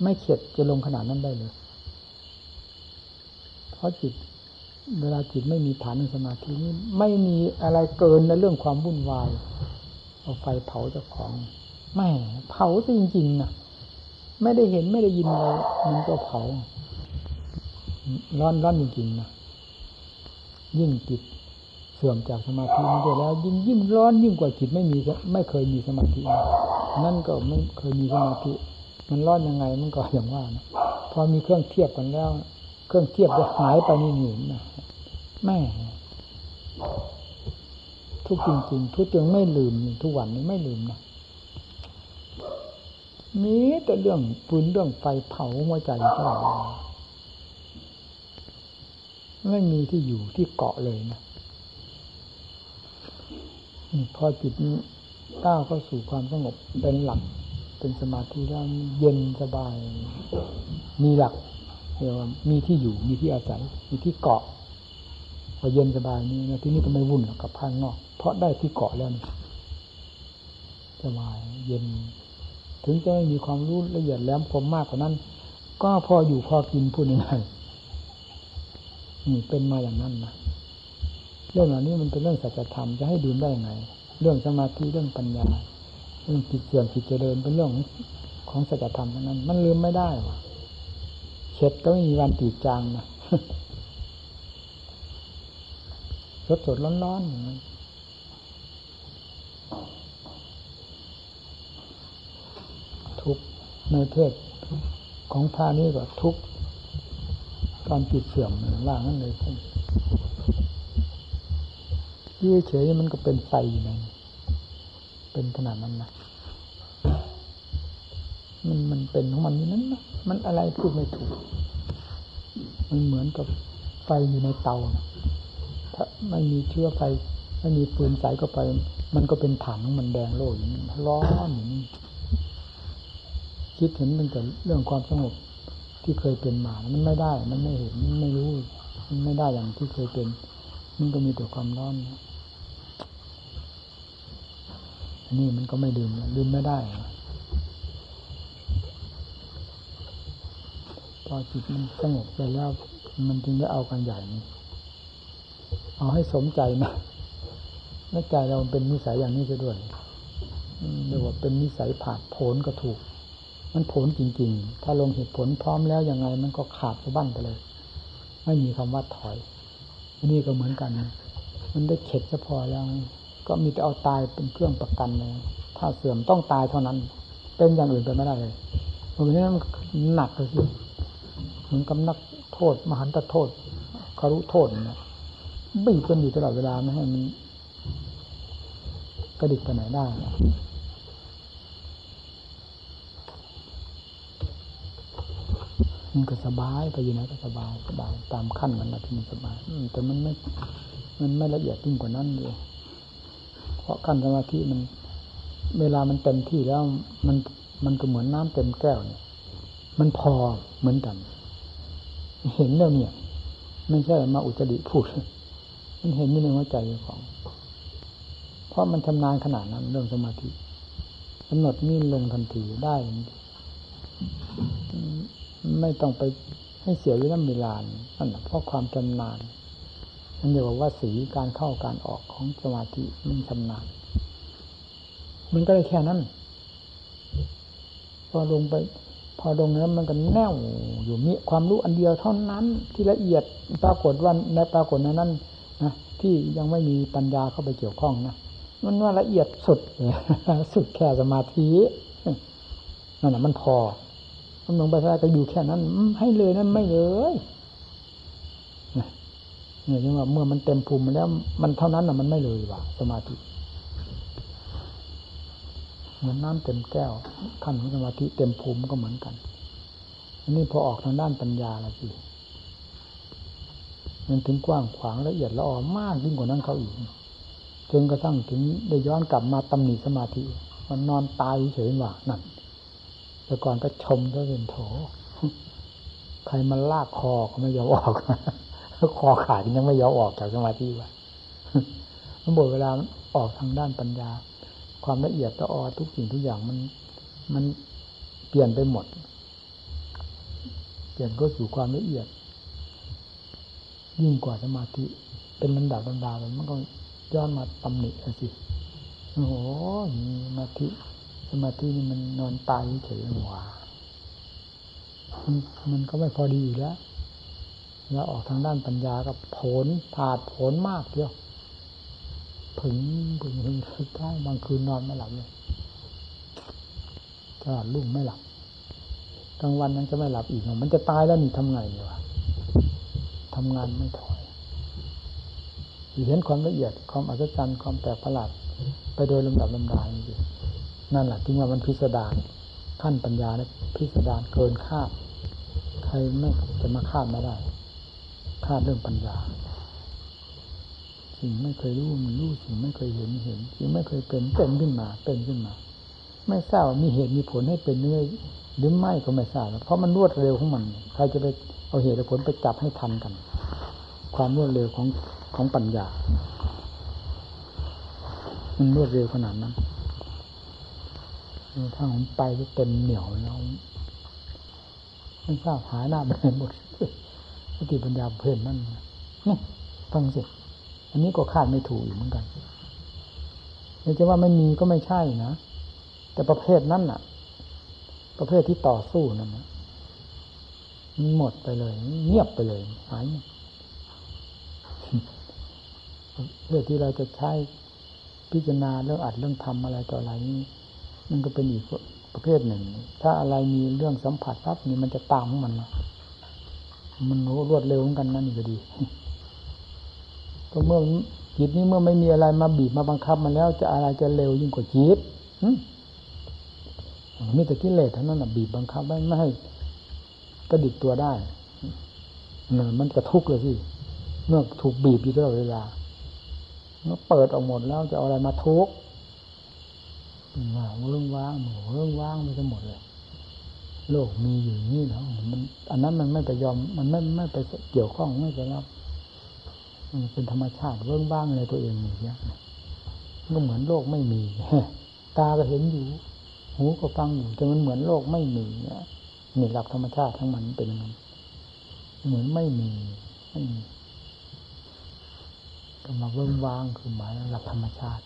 ไม่เข็ดจะลงขนาดนั้นได้เลย เพราะจิตเวลาจิตไม่มีฐานในสมาธินี้ไม่มีอะไรเกินในเรื่องความวุ่นวายเอาไฟเผาเจ้าของไม่เผาจริงๆนะไม่ได้เห็นไม่ได้ยินอะไรมันก็เผา ร้อนร้อนจริงๆนะยิ่งจิตเสื่อมจากสมาธิมันจะแล้ว ยิ่งยิ่งร้อนยิ่งกว่าจิตไม่มีไม่เคยมีสมาธินั่นก็ไม่เคยมีสมาธิ มันร้อนยังไงมันก็อย่างว่านะพอมีเครื่องเทียบกันแล้ว เครื่องเทียบจะหายไปนี่หนีนะแม่ทุกจริงๆทุกจึงไม่ลืมทุกวันนี้ไม่ลืมนะมีแต่เรื่องปืนเรื่องไฟเผาหัวใจตลอด ไม่มีที่อยู่ที่เกาะเลยนะพอจิตก้าวเข้าสู่ความสงบเป็นหลัก เป็นสมาธิแล้วเย็นสบาย มีหลักเรียกว่ามีที่อยู่มีที่อาศัย มีที่เกาะพอเย็นสบายนี้นะที่นี่ก็ไม่วุ่นกับภายนอก เพราะได้ที่เกาะแล้วนี่สบายเย็น ถึงจะไม่มีความรู้ละเอียดแหลมคมมากกว่านั้น ก็พออยู่พอกินพูดงไงนี่ เป็นมาอย่างนั้นนะเรื่องเหล่านี้มันเป็นเรื่องสัจธรรมจะให้ดื่มได้ยังไง เรื่องสมาธิเรื่องปัญญา เรื่องจิตเสื่อมจิตเจริญเป็นเรื่องของสัจธรรมทั้งนั้น มันลืมไม่ได้ว่ะเช็ดก็ไม่มีวันตีจางนะสดสดร้อนๆอย่างนั้นทุกในเพศของพานี้ก็ทุก ตอนจิตเสื่อมว่างั้นเลยผมยื้อเฉยมันก็เป็นไฟอยู่ในเป็นขนาดนั้นนะมันมันเป็นของมันนี่นั้นนะมันอะไรพูดไม่ถูก มันเหมือนกับไฟอยู่ในเตาถ้าไม่มีเชื้อไฟไม่มีฟืนใสก็ไป มันก็เป็นถังมันแดงโล่อย่างนี้ร้อนอย่างนี้คิดเห็นตั้งแต่เรื่องความสงบ ที่เคยเป็นมา มันไม่ได้ มันไม่เห็น มันไม่รู้ มันไม่ได้อย่างที่เคยเป็น มันก็มีแต่ความร้อนอันนี้มันก็ไม่ดื่มดื่มไม่ได้พอจิตมันสงบไปแล้ว มันจึงได้เอากันใหญ่นี่เอาให้สมใจนะไม่ใจเราเป็นนิสัยอย่างนี้จะด้วยเรียกว่าเป็นนิสัยผ่าดโผนก็ถูก มันผลจริง ๆ ถ้าลงเหตุผลพร้อมแล้วยังไง มันก็ขาดสะบั้นไปเลย ไม่มีคำว่าถอยอันนี้ก็เหมือนกันมันได้เข็ดจะพอแล้ว ก็มีแต่เอาตายเป็นเครื่องประกันเลยถ้าเสื่อมต้องตายเท่านั้น เป็นอย่างอื่นไปไม่ได้เลยเพราะฉะนั้มันหนักเลยสิเหมือนกับนักโทษ มหันตโทษคารุโทษนะบีบกันอยู่ตลอดเวลาไม่ให้มันกระดิกไปไหนได้ มันก็สบายไปอยู่ไหนก็สบายสบายตามขั้นมันนะที่มันสบายแต่มันไม่มันไม่ละเอียดยิ่งกว่านั้นเลยเพราะขั้นสมาธิมัน เวลามันเต็มที่แล้วมันมันก็เหมือนน้ำเต็มแก้วเนี่ย มันพอเหมือนกัน เห็นแล้วเนี่ย ไม่ใช่มาอุจจาพูด มันเห็นนี่ในหัวใจของ เพราะมันชำนาญขนาดนั้นเรื่องสมาธิกำหนดนี่ลงทันทีได้ ไม่ต้องไปให้เสียเวลาเวลานั่นเพราะความชำนาญนั่นเรียกว่าสีการเข้าการออกของสมาธิมันชำนาญมันก็เลยแค่นั้น พอลงไป พอลงนั้นมันก็แน่วอยู่มีความรู้อันเดียวเท่านั้น ที่ละเอียดปรากฏว่าในปรากฏในนั้นนะที่ยังไม่มีปัญญาเข้าไปเกี่ยวข้องนะมันว่าละเอียดสุดสุดแค่สมาธินั่นแหะมันพอำลงไปได้ก็อยู่แค่นั้นให้เลยนั้นไม่เลยเนี่ยยังว่าเมื่อมันเต็มภูมิแล้ว มันเท่านั้นน่ะมันไม่เลยว่ะสมาธิเหมือนน้ำเต็มแก้วขั้นของสมาธิเต็มภูมิก็เหมือนกัน อันนี้พอออกทางด้านปัญญาแล้วสิมันถึงกว้างขวางละเอียดละออมากยิ่งกว่านั้นเขาอีกจนกระทั่งถึงได้ย้อนกลับมาตำหนิสมาธิ มันนอนตายเฉยว่านั่น แต่ก่อนก็ชมก็เป็นโถ ใครมาลากคอก็ไม่ยอมออกคอขาดยังไม่ยอมออกจากสมาธิว่ะมันบทเวลาออกทางด้านปัญญา ความละเอียดละออทุกสิ่งทุกอย่างมัน มันเปลี่ยนไปหมด เปลี่ยนก็สู่ความละเอียด ยิ่งกว่าสมาธิ เป็นลำดับลำดามันก็ย้อนมาตำหนิสิโอ้โหสมาธิ สมาธินี่มันนอนตายเฉยหัวมันมันก็ไม่พอดีอยู่แล้วแล้วออกทางด้านปัญญากับผลผาดผลมากเดียวผึงผึงผึงสุดท้ายบางคืนนอนไม่หลับเลยตลอดรุ่งไม่หลับกลางวันยังจะไม่หลับอีก มันจะตายแล้วนี่ทำไงเนี่ยวะทำงานไม่ถอยเห็นความละเอียดความอัศจรรย์ความแปลกประหลาดไปโดยลำดับลำดาจริง นั่นแหละที่ว่ามันพิสดารขั้นปัญญาเนี่ยพิสดารเกินคาดใครไม่จะมาคาดไม่ได้คาดเรื่องปัญญา สิ่งไม่เคยรู้มันรู้สิ่งไม่เคยเห็นเห็นสิ่งไม่เคยเป็นเป็นขึ้นมา เป็นขึ้นมา ไม่ทราบมีเหตุมีผลให้เป็นเนื้อหรือไม่ก็ไม่ทราบเพราะมันรวดเร็วของมัน ใครจะไปเอาเหตุผลไปจับให้ทันกัน ความรวดเร็วของของปัญญา มันรวดเร็วขนาดนั้น ถ้าผมไปก็เต็มเหนียวแล้วไม่ทราบหายหน้าไปไหนหมดสติปัญญาเพลินนั่นนี่ฟังสิอันนี้ก็คาดไม่ถูกอยู่เหมือนกันไม่ใช่ว่าไม่มีก็ไม่ใช่นะแต่ประเภทนั้นน่ะ ประเภทที่ต่อสู้นั่นนะมันหมดไปเลย เงียบไปเลยหายเพื่อที่เราจะใช้พิจารณาเรื่องอัดเรื่องทำอะไรต่ออะไรนี้ มันก็เป็นอีกประเภทหนึ่ง ถ้าอะไรมีเรื่องสัมผัสปั๊บนี่มันจะตามของมันมามันรวดเร็วเหมือนกันนั่นก็ดีก็เมื่อจิตนี้เมื่อไม่มีอะไรมาบีบมาบังคับมันแล้ว จะอะไรจะเร็วยิ่งกว่าจิตมีแต่กิเลสเท่านั้นบีบบังคับไม่ไม่ให้กระดิกตัวได้มันกระทุกเลยสิเมื่อถูกบีบอยู่ตลอดเวลาเมื่อเปิดออกหมดแล้วจะเอาอะไรมาทุกข์ ว่าเรื่องว่างเรื่องว่างไม่ทั้งหมดเลย โลกมีอยู่นี่แล้วมันอันนั้นมันไม่ไปยอม มันไม่ไม่ไปเกี่ยวข้องไม่ไปรับมันเป็นธรรมชาติเรื่องว่างในตัวเองอย่างนี้ยก็เหมือนโลกไม่มีตาก็เห็นอยู่ หูก็ฟังอยู่แต่มันเหมือนโลกไม่มีเนี่ยนี่หลักธรรมชาติทั้งมันเป็นอย่างนั้นเหมือนไม่มีไม่มีก็มาเบิ่งว่างคือหมายหลักธรรมชาติ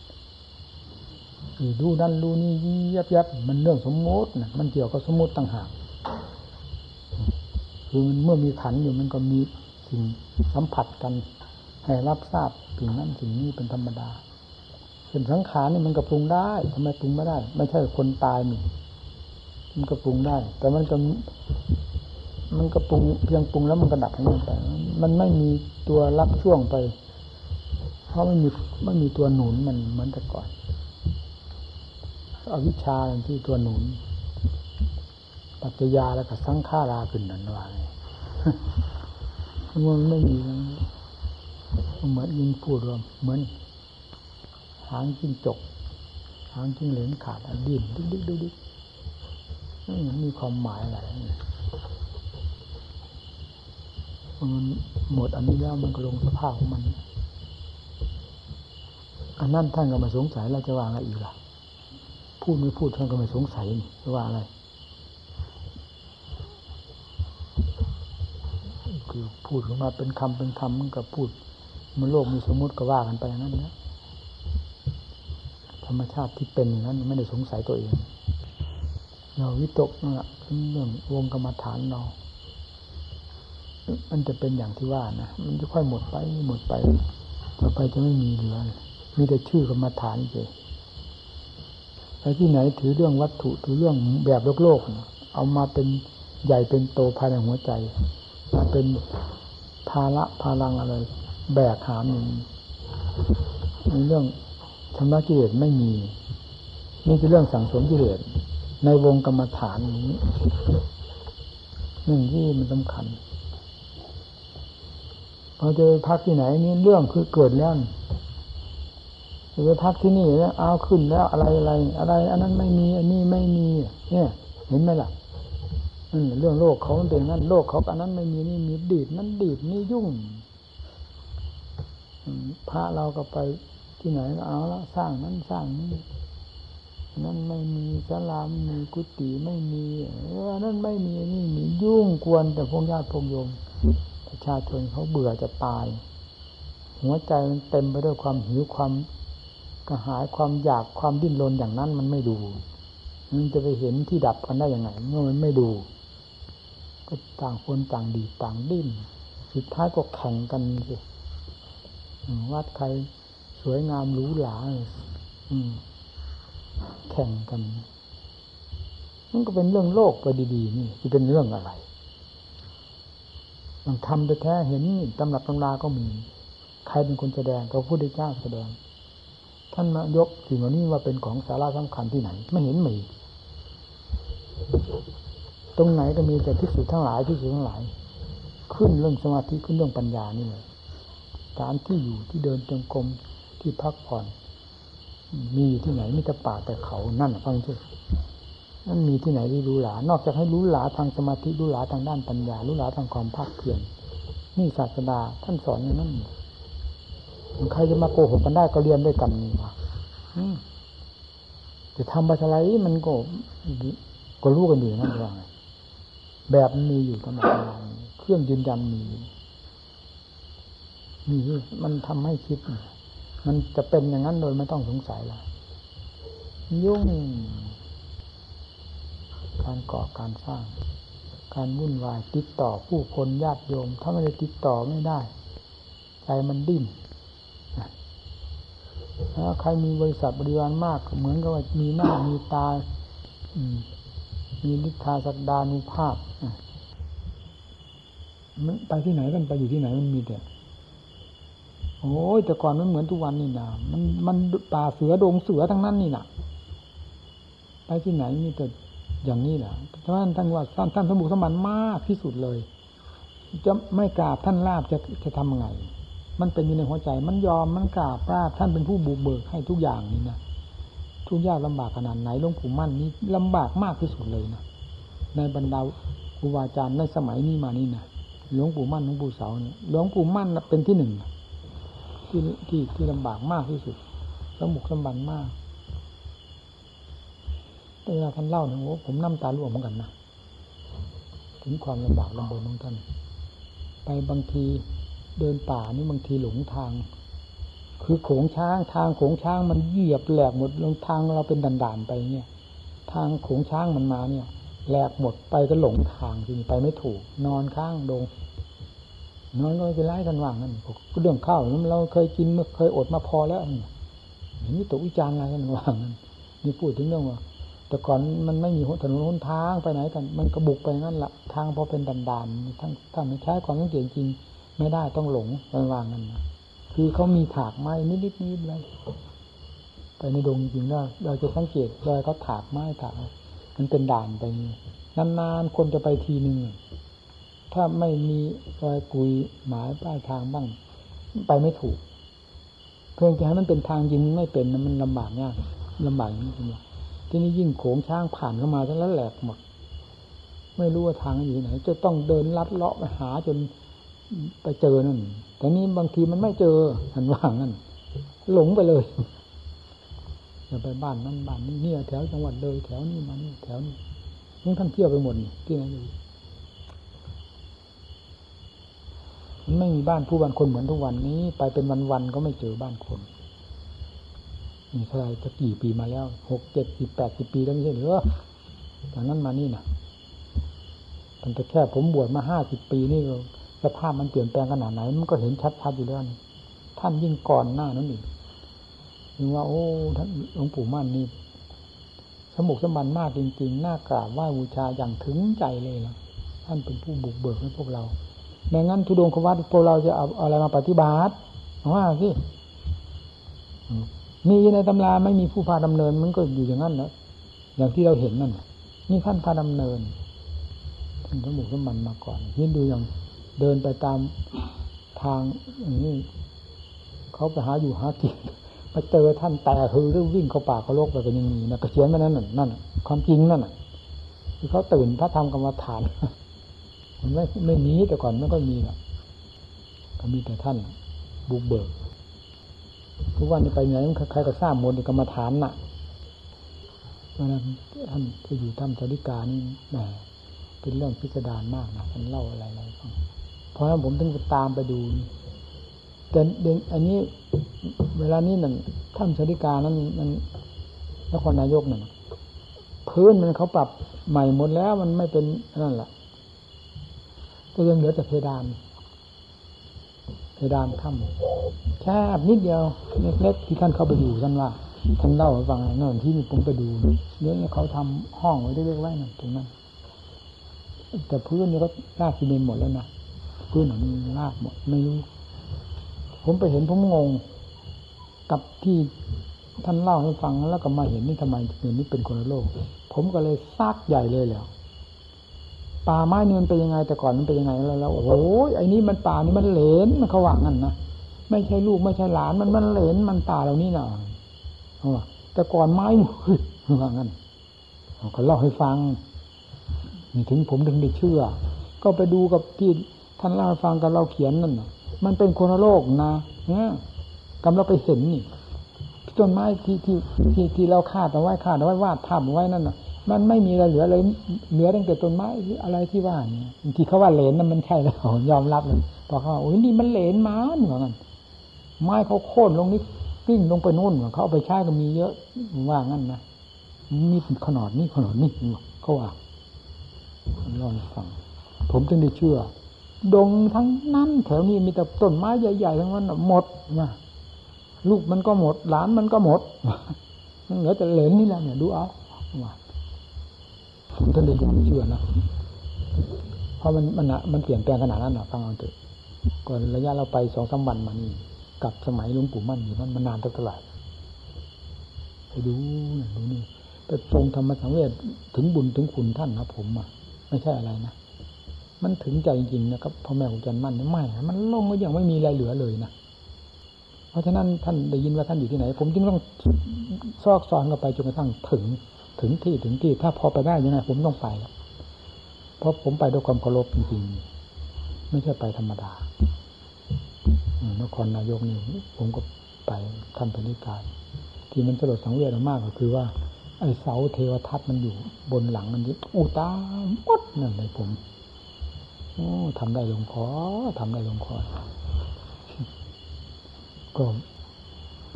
ดูนั่นดูนี่ยับยับมันเรื่องสมมตินะมันเกี่ยวกับสมมติต่างหากคือมันเมื่อมีขันอยู่มันก็มีสิ่งสัมผัสกันให้รับทราบสิ่งนั้นสิ่งนี้เป็นธรรมดาเป็นสังขารนี่มันก็ปรุงได้ทำไมปรุงไม่ได้ ไม่ใช่คนตายนี่มันก็ปรุงได้ แต่มันก็มันก็ปรุงเพียงปรุงแล้วมันก็ดับให้มันไป มันไม่มีตัวรับช่วงไป เพราะไม่มีไม่มีตัวหนุนมันเหมือนแต่ก่อน อวิชชาที่ตัวหนุน ปัจจยาแล้วก็สังขาราขึ้นนั่นว่ามันไม่มีเหมือนยิงพูดรวมเหมือน หางจิ้งจก หางจิ้งเหลนขาดดิ้นดึกดึกดึกดึกมันมีความหมายอะไรมันหมดอันนี้แล้วมันก็ลงสภาพของมัน อันนั้นท่านก็มาสงสัยเราจะวางอะไรอีกล่ะ พูดไม่พูดท่านก็ไม่สงสัยนี่ว่าอะไรคือพูดขึ้นมาเป็นคำเป็นคำมันก็พูด มันโลกมีสมมุติก็ว่ากันไปอย่างนั้นนะธรรมชาติที่เป็นอย่างนั้นไม่ได้สงสัยตัวเอง เราวิตกนะเรื่องวงกรรมฐานเรา มันจะเป็นอย่างที่ว่านะมันจะค่อยหมดไปหมดไป ต่อไปจะไม่มีเหลือมีแต่ชื่อกรรมฐานเฉย ไปที่ไหนถือเรื่องวัตถุถือเรื่องแบบโลกโลก เอามาเป็นใหญ่เป็นโตภายในหัวใจ มาเป็นภาระพลังอะไร แบกหามมีเรื่องธรรมะกิเลสไม่มีนี่คือเรื่องสั่งสมกิเลสในวงกรรมฐานนี้หนึ่งที่มันสำคัญพอจะพักที่ไหนนี่เรื่องคือเกิดแล้ว ไปพักที่นี่แล้วเอาขึ้นแล้วอะไรอะไรอะไร อันนั้นไม่มี อันนี้ไม่มี เนี่ย เห็นไหมล่ะเรื่องโลกเขาเป็นนั้นโลกเขาอันนั้นไม่มีนี่มีดีดนั้นดีดนี่ยุ่งพระเราก็ไปที่ไหนเอาละสร้างนั้นสร้างนี้นั่นไม่มีสลามมีกุฏิไม่มีอันนั้นไม่มีนี่มียุ่งกวนแต่พวกญาติพงโยมประชาชนเขาเบื่อจะตาย หัวใจมันเต็มไปด้วยความหิวความ กระหายความอยากความดิ้นรนอย่างนั้นมันไม่ดู มันจะไปเห็นที่ดับกันได้ยังไง เมื่อมันไม่ดู ก็ต่างคนต่างดีต่างดิ้น สุดท้ายก็แข่งกันสิวัดใครสวยงามหรูหราแข่งกัน มันก็เป็นเรื่องโลกไปดี ๆ นี่จะเป็นเรื่องอะไรมันทำแท้เห็นตำรับตำราก็มี ใครเป็นคนแสดงก็พูดได้เจ้าแสดง ท่านมายกสิ่งเหล่านี้ว่าเป็นของสาระสำคัญที่ไหน ไม่เห็นมี ตรงไหนก็มีแต่ทิศสุทั้งหลายทิศสุทั้งหลาย ขึ้นเรื่องสมาธิขึ้นเรื่องปัญญานี่เลยการที่อยู่ที่เดินจงกรมที่พักผ่อน มีที่ไหนมีแต่ป่าแต่เขานั่นฟังชื่อนั่นมีที่ไหนที่รู้หลานอกจากให้รู้หลาทางสมาธิรู้หลาทางด้านปัญญารู้หลาทางความภาคเพียรนี่ศาสดาท่านสอนอย่างนั้น ใครจะมาโกหกกันได้ก็เรียนด้วยกันนี่ว่าจะทำบัตรไรมันก็ก็รู้กันอยู่นั่นว่าแบบมีอยู่ตลอดเวลาเครื่องยืนยันมีนี่มันทำให้คิด มันจะเป็นอย่างนั้นโดยไม่ต้องสงสัยละยุ่ง การก่อการสร้าง การวุ่นวายติดต่อผู้คนญาติโยม ถ้าไม่ได้ติดต่อไม่ได้ ใจมันดิ้น ถ้าใครมีบริษัทบริวารมาก เหมือนกับว่ามีหน้ามีตา มีลิทธาสักดานุภาพมันไปที่ไหนกันไปอยู่ที่ไหนมันมีแต่โอ้ยแต่ก่อนมันเหมือนทุกวันนี่นะมันมันป่าเสือดงเสือทั้งนั้นนี่นะไปที่ไหนมีแต่อย่างนี้แหละเพรานท่านว่าท่านท่านสมบูรณ์สมบัติมากที่สุดเลย จะไม่กราบท่านลาบจะจะทำไง มันเป็นอยู่ในหัวใจ มันยอมมันกราบลาบท่านเป็นผู้บุกเบิกให้ทุกอย่างนี่นะทุกยากลำบากขนาดไหนหลวงปู่มั่นนี่ลำบากมากที่สุดเลยนะในบรรดาครูบาอาจารย์ในสมัยนี้มานี่นะหลวงปู่มั่นหลวงปู่เสาเนี่ยหลวงปู่มั่นเป็นที่หนึ่งที่ที่ที่ลำบากมากที่สุดสมุกสมบันมากแต่เวลาท่านเล่าเนี่ยโอ้ผมน้ำตาร่วงเหมือนกันนะถึงความลำบากลำบนของท่านไปบางที เดินป่านี่บางทีหลงทาง คือโขงช้างทางโขงช้างมันเหยียบแหลกหมดลงทางเราเป็นด่านๆไปเนี่ยทางโขงช้างมันมาเนี่ยแหลกหมดไปก็หลงทางทีนี้ไปไม่ถูก นอนข้างดงนอนก็ไป็นไรกันว่างนั่นเรื่องข้าวเราเคยกินเมื่อเคยอดมาพอแล้วเห็นนี่ตกวิจารณ์อะไรกันว่างนั่นนี่พูดถึงเรื่องว่า แต่ก่อนมันไม่มีถนนหนทางไปไหนกัน มันกระบุกไปงั้นละทางพอเป็นดันๆทั้งถ้าไม่ใช้ความสังเกตจริง ไม่ได้ต้องหลงไปวางกันนะคือเขามีถากไม้นิดๆนิดเลยไปในดงจริงๆแล้วเราจะสังเกตรอยเขาถากไม้ถากมันเป็นด่านไปนานๆคนจะไปทีหนึ่งถ้าไม่มีรอยกุยหมายป้ายทางบ้าง ไปไม่ถูก เพื่อจะให้มันเป็นทางยิงไม่เป็นมันลำบากยากลำบากจริงๆที่นี้ยิ่งโขงช้างผ่านเข้ามาแล้วแหลกหมดไม่รู้ว่าทางอยู่ไหน จะต้องเดินลัดเลาะไปหาจน ไปเจอนั่น แต่นี้บางทีมันไม่เจอหันว่างนั่นหลงไปเลยอย่าไปบ้านนั่นบ้านนี้เนี่ยแถวจังหวัดเลยแถวนี้มานี่แถวนี้ทั้งท่านเที่ยวไปหมดที่ไหนอยู่มันไม่มีบ้านผู้บ้านคนเหมือนทุกวันนี้ ไปเป็นวันๆก็ไม่เจอบ้านคนนี่เท่าไรจะกี่ปีมาแล้วหกเจ็ดสิบแปดสิบปีแล้วไม่ใช่หรือจากนั้นมานี่นะตั้งแต่แค่ผมบวชมาห้าสิบปีนี่ สภาพมันเปลี่ยนแปลงขนาดไหน มันก็เห็นชัดๆอยู่แล้วท่านยิ่งก่อนหน้านั้นอีกถึงว่า โอ้ท่านหลวงปู่มั่นนี่สมุกสมบันมากจริงๆ น่ากราบไหว้บูชาอย่างถึงใจเลยนะท่านเป็นผู้บุกเบิกให้พวกเราไม่งั้นทุดงควัตพวกเราจะเอาอะไรมาปฏิบัติว่าสิมีในตำราไม่มีผู้พาดำเนิน มันก็อยู่อย่างนั้นนะอย่างที่เราเห็นนั่นนี่ท่านพาดำเนินท่านสมุกสมบันมาก่อนนี่ดูอย่าง เดินไปตามทางนี้เขาไปหาอยู่หากินไปเจอท่านแต่คือเรื่องวิ่งเข้าป่าเขาโลกไปเป็นอย่างนี้นะกระเชียนไปนั่นนั่นความจริงนั่นคือเขาตื่นพระธรรมกรรมฐานมันไม่ไม่มีแต่ก่อนมันก็มีนะก็มีแต่ท่านบุกเบิกทุกวันนี้ไปไหนใครก็ทราบมดกรรมฐานน่ะเพราะนั้นท่านที่อยู่ถ้ำสาริกานี่แหมเป็นเรื่องพิสดารมากนะท่านเล่าอะไรอะไรฟัง เพราะฉะนั้นผมถึงตามไปดูแต่เด็กอันนี้ เวลานี้นั่นถ้ำสาริกานั้นมันนครนายกนั่นพื้นมันเขาปรับใหม่หมดแล้วมันไม่เป็นนั่นแหละก็ยังเหลือแต่เพดานเพดานถ้ำแคบนิดเดียวเล็กๆที่ท่านเข้าไปดูท่านว่าท่านเล่าให้ฟังนั่นที่ผมไปดูเดี๋ยวนี้เขาทำห้องไว้เล็กๆไว้นั่นตรงนั้นแต่พื้นนี่ก็ลาดซีเมนต์หมดแล้วนะ พื้นมันลาดหมดไม่รู้ ผมไปเห็นผมงง กับที่ท่านเล่าให้ฟังแล้วก็มาเห็นนี่ทำไมเห็นนี่เป็นคนละโลก ผมก็เลยซากใหญ่เลยแล้วป่าไม้นี่มันเป็นยังไงแต่ก่อนมันเป็นยังไงแล้วแล้วโอ้ยไอ้นี่มันป่านี่มันเหลนมันเขาว่างั้นนะไม่ใช่ลูกไม่ใช่หลานมันมันเหลนมันป่าเหล่านี้นะแต่ก่อนไม้ว่างั้นเขาเล่าให้ฟังถึงผมถึงได้เชื่อ ก็ไปดูกับที่ ท่านเล่าฟังกับเราเขียนนั่นมันเป็นคนโลกนะเนี่ยกำลังไปเห็นนี่ต้นไม้ที่ที่ที่ที่เราคาดเอาไว้คาดเอาไว้วาดภาพเอาไว้นั่นน่ะ มันไม่มีอะไรเหลือเลยเหลือตั้งแต่ต้นไม้อะไรที่ว่าเนี่ยที่เขาว่าเหลนนั่นมันใช่แล้วยอมรับเลยพอเขาโอ้ยนี่มันเหลนมาเหมือนกันไม้เขาโค่นลงนี่กิ้งลงไปนู่นเขาเอาไปใช้ก็มีเยอะว่างั้นนะนี่ขนาดนี้ขนาดนี้เขาว่าลองฟังผมจึงได้เชื่อ ดงทั้งนั้นแถวนี้มีแต่ต้นไม้ใหญ่ๆทั้งนั้นหมดนะลูกมันก็หมด หลานมันก็หมดเหลือแต่เหลนนี่แหละเนี่ยดูเอาผมท่านได้ยอมเชื่อนะเพราะมันมันมันเปลี่ยนแปลงขนาดนั้นนะฟังเอาเถอะก่อนระยะเราไปสองสามวันมานี่กับสมัยหลวงปู่มั่นอยู่นั่นมันนานตั้งเท่าไหร่ไปดูนะดูนี่ไปตรงธรรมสังเวชถึงบุญถึงคุณท่านนะผมอะไม่ใช่อะไรนะ มันถึงใจจริงนะครับพ่อแม่ของจันมั่นไม่มันลงก็ยังไม่มีอะไรเหลือเลยนะเพราะฉะนั้นท่านได้ยินว่าท่านอยู่ที่ไหน ผมจึงต้องซอกซอนกันไปจนกระทั่งถึงถึงที่ถึงที่ ถ้าพอไปได้ยังไงผมต้องไปเพราะผมไปด้วยความเคารพจริงๆไม่ใช่ไปธรรมดานครนายกนี่ผมก็ไปท่านปณิกายที่มันสลดสังเวชมากก็คือว่า ไอ้เสาเทวทัศน์มันอยู่บนหลังมันนี่อุตามดนั่นเลยผม โอ้ทำได้ลงคอทำได้ลงคอก็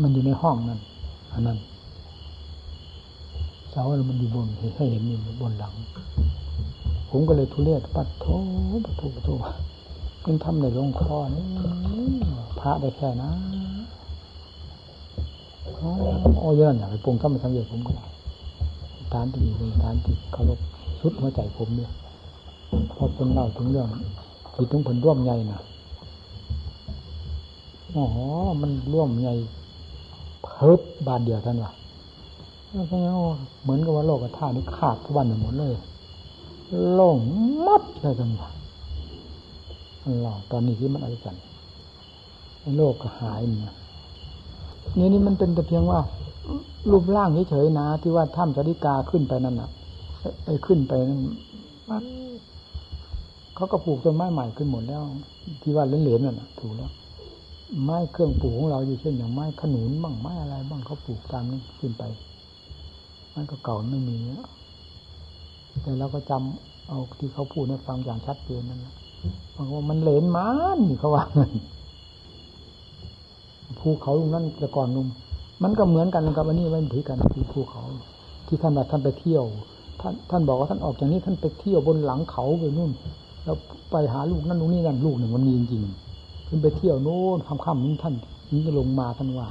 มันอยู่ในห้องนั่นอันนั้นเสามันอยู่บนให้เห็นอยู่บนหลัง ผมก็เลยทุเรศปัดโถปัดโถปัดโถมันทำในลงคอนี่พระได้แค่นะโอ้ยนั่นอย่างไปปรุงทำมาทำเยอะผมก็ได้ฐานที่เป็นฐานที่เคารพสุดหัวใจผมเนี่ย พอเป็นเล่าถึงเรื่องจิตถึงผลร่วมใหญ่นะอ๋อ มันร่วมใหญ่เพิบบาทเดียวท่านวะแล้วก็เหมือนกับว่าโลกธาตุนี้ขาดทุกวันหมดเลยโล่งมัดเลยท่านวะเราตอนนี้ที่มันอะไรกันโลกก็หายเนี่ยนี่นี่มันเป็นแต่เพียงว่า รูปร่างเฉยๆนะ ที่ว่าถ้ำจริกาขึ้นไปนั่นน่ะไอ้ขึ้นไปนั่น เขาก็ปลูกต้นไม้ใหม่ขึ้นหมดแล้ว ที่ว่าเหลนๆนั่นน่ะถูกแล้ว ไม้เครื่องปลูกของเราอยู่เช่นอย่างไม้ขนุนบ้างไม้อะไร บ้างเขาปลูกตามนี้ขึ้นไปมันก็เก่าไม่มีแต่เราก็จำเอาที่เขาพูดให้ฟังอย่างชัดเจนนั่นแหละว่ามันเหลนมันนี่เขาว่าภูเขาลุงนั่นแต่ก่อนลุงมันก็เหมือนกันกับอันนี้ไม่ถือกันคือภูเขา ที่ท่านบอกท่านไปเที่ยว ท่านท่านบอกว่าท่านออกจากนี้ท่านไปเที่ยวบนหลังเขาไปนู่น แล้วไปหาลูกนั่นลูกนี่นั่นลูกหนึ่งมันมีจริงๆขึ้นไปเที่ยวโน้นค่ำๆนี้ท่านนี่ลงมาท่านว่า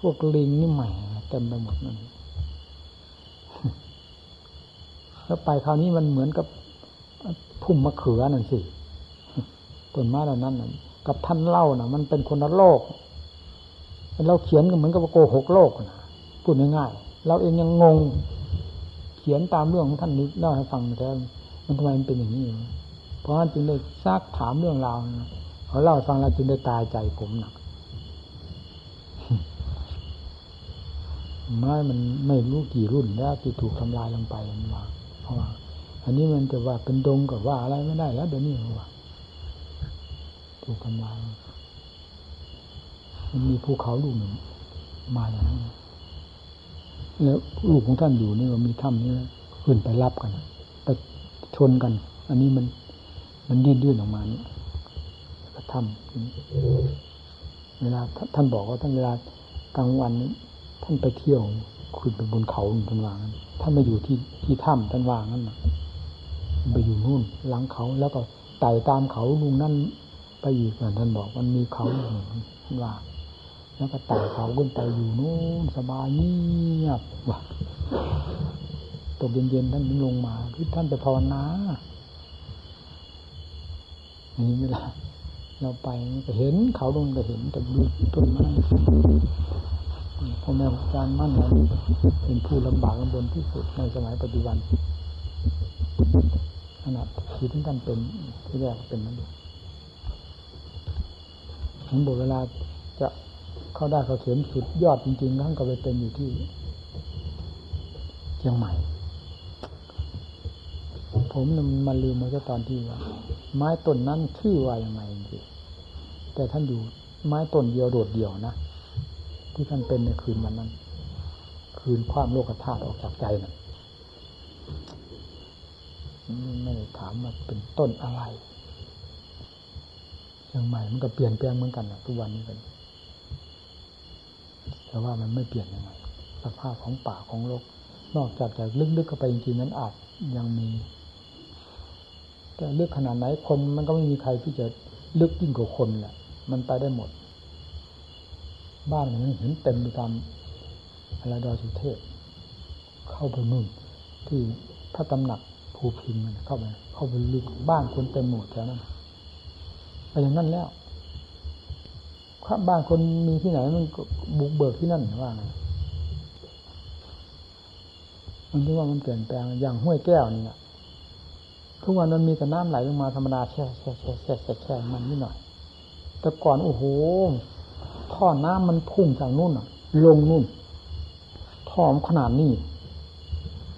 พวกลิงนี่ใหม่เต็มไปหมดนั่นแล้วไปคราวนี้มันเหมือนกับพุ่มมะเขือนั่นสิต้นไม้เหล่านั้นกับท่านเล่านะมันเป็นคนละโลกเราเขียนก็เหมือนกับโกหกโลกนะพูดง่ายๆเราเองยังงง เขียนตามเรื่องของท่านนี้เล่าให้ฟังแต่ มันทำไมมันเป็นอย่างนี้เพราะฉะนั้นจึงได้ซักถามเรื่องราวเขาเล่าฟังเราจึงได้ตายใจผมหนักไม้มันไม่รู้กี่รุ่นแล้วที่ถูกทำลายลงไปมันมาเพราะว่า อันนี้มันจะว่าเป็นดงกับว่าอะไรไม่ได้แล้วเดี๋ยวนี้ว่าถูกทำลายมันมีภูเขาลูกหนึ่งมาอย่างนั้นแล้วลูกของท่านอยู่นี่ว่ามีถ้ำนี้ขึ้นไปรับกัน ชนกัน อันนี้มันมันยื่นยื่นออกมานี่ก็ถ้ำเวลาท่านบอกว่าท่านเวลากลางวันท่านไปเที่ยวขึ้นไปบนเขาท่านว่างั้นท่านมาอยู่ที่ที่ถ้ำท่านว่างนั้นนะไปอยู่นู่นหลังเขาแล้วก็ไต่ตามเขาลุงนั่นไปอีกท่านบอกมันมีเขาอยู่ท่านว่าแล้วก็ไต่เขาขึ้นไปอยู่นู่นสบายเงียบว่ะ กเย็นๆท่านลงมาคือท่านไปภาวนาอย่างนี้เวลาเราไปก็เห็นเขาลงก็เห็นแต่ดูต้นไม้พ่อแม่อาจารย์มั่นเราเป็นผู้ลำบากลำบนที่สุดในสมัยปัจจุบันขนาดที่ท่านเป็นที่แรกเป็นนั่นเองผมบอกเวลาจะเข้าได้เขาเข็มสุดยอดจริงๆท่านก็ไปเป็นอยู่ที่เชียงใหม่ ผมมันลืมมาแค่ตอนที่ว่า ไม้ต้นนั้นชื่อว่าย่างไรจริงแต่ท่านอยู่ไม้ต้นเดียวโดดเดี่ยวนะที่ท่านเป็นในคืนวันนั้น คืนความโลกธาตุออกจากใจนะ่ะไม่ได้ถามว่าเป็นต้นอะไรย่างใหม่มันก็เปลี่ยนแปลงเหมือนกันนะทุกวันนี้กันแต่ว่ามันไม่เปลี่ยนยังไงสภาพของป่าของโลก นอกจากจะลึกๆเข้าไปจริงๆนั้นอาจยังมี แต่ลึกขนาดไหนคนมันก็ไม่มีใครที่จะลึกยิ่งกว่าคนแหละ มันไปได้หมด บ้านมันเห็นเต็มไปตามอะไรดอยสุเทพ เข้าไปนู่นที่พระตำหนักภูพิงมันเข้าไปเข้าไปลึกบ้านคนเต็มหมดแถวนั้นไปอย่างนั้นแล้วครับ้านคนมีที่ไหนมันบุกเบิกที่นั่นว่าไงมันที่ว่ามันเปลี่ยนแปลงอย่างห้วยแก้วนี่ ทุกวันมันมีแต่น้ำไหลลงมาธรรมดาแช่แช่แช่แช่แช่แช่มันนิดหน่อย แต่ก่อนโอ้โหท่อน้ำมันพุ่งจากนู่นลงนู่นท่อมขนาดนี้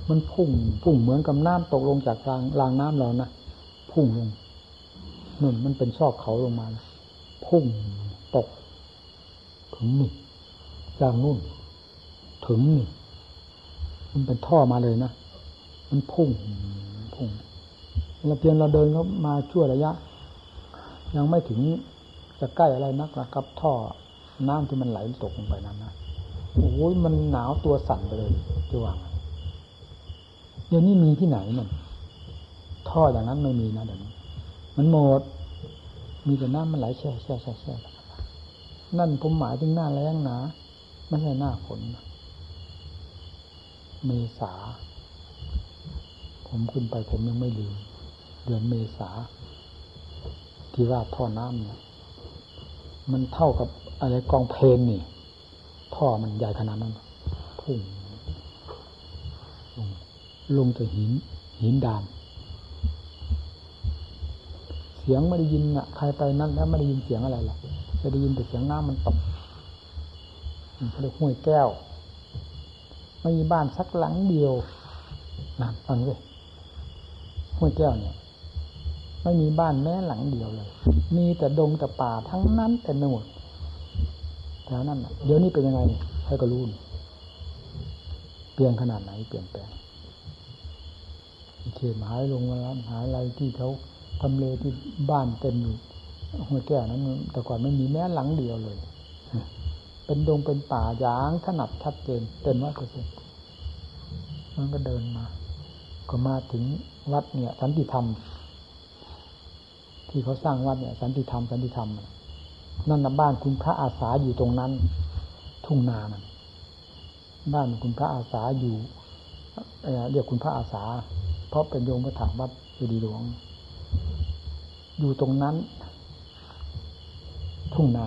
มันพุ่งพุ่งเหมือนกับน้ำตกลงจากรางรางน้ำเรานะพุ่งลงนู่นมันเป็นซอกเขาลงมาพุ่งตก ถึงนี่จากนู่น ถึงนี่ มันเป็นท่อมาเลยนะมันพุ่ง เราเพียงเราเดินเขามาชั่วระยะ ยังไม่ถึงจะใกล้อะไรนักนะกับ ท่อน้ำที่มันไหลตกลงไปนั้นนะโอ้ยมันหนาวตัวสั่นไปเลยจะว่างเดี๋ยวนี้มีที่ไหนมันท่ออย่างนั้นไม่มีนะเดี๋ยวนี้มันหมด มีแต่น้ำมันไหลแช่แช่แช่แช่นั่นผมหมายถึงหน้าแรงนะไม่ใช่หน้าฝนเมษา ผมขึ้นไปผมยังไม่ลืม เดือนเมษา ที่ว่าท่อน้ำเนี่ยมันเท่ากับอะไรกองเพลนนี่ ท่อมันใหญ่ขนาดนั้นพุ่งลงลงจากหิน หินดาน เสียงไม่ได้ยินอะ ใครไปนั่นแล้วไม่ได้ยินเสียงอะไรหรอกจะได้ยินแต่เสียงน้ำมันตกเขาเรียกห้วยแก้ว ไม่มีบ้านสักหลังเดียวนั่นฟังเลยห้วยแก้วเนี่ย ไม่มีบ้านแม้หลังเดียวเลย มีแต่ดงแต่ป่าทั้งนั้นแต่หมดแถวนั้นเดี๋ยวนี้เป็นยังไงใครก็รู้เปลี่ยนขนาดไหนเปลี่ยนแปลงเขตมหาลงมาแล้วหาอะไรที่เขาทำเลที่บ้านเต็มอยู่หัวแก้วนั้น แต่ก่อนไม่มีแม้หลังเดียวเลย เป็นดงเป็นป่าย่างถนัดชัดเจนเต็มร้อยเปอร์เซ็นต์มันก็เดินมา ก็มาถึงวัดเนี่ย สันติธรรม ที่เขาสร้างวัดเนี่ย สันติธรรมสันติธรรมนั่นนะบ้านคุณพระอาสาอยู่ตรงนั้น ทุ่งนานะบ้านคุณพระอาสาอยู่เรียกคุณพระอาสา เพราะเป็นโยมพระถามวัดเจดีหลวง อยู่ตรงนั้น ทุ่งนา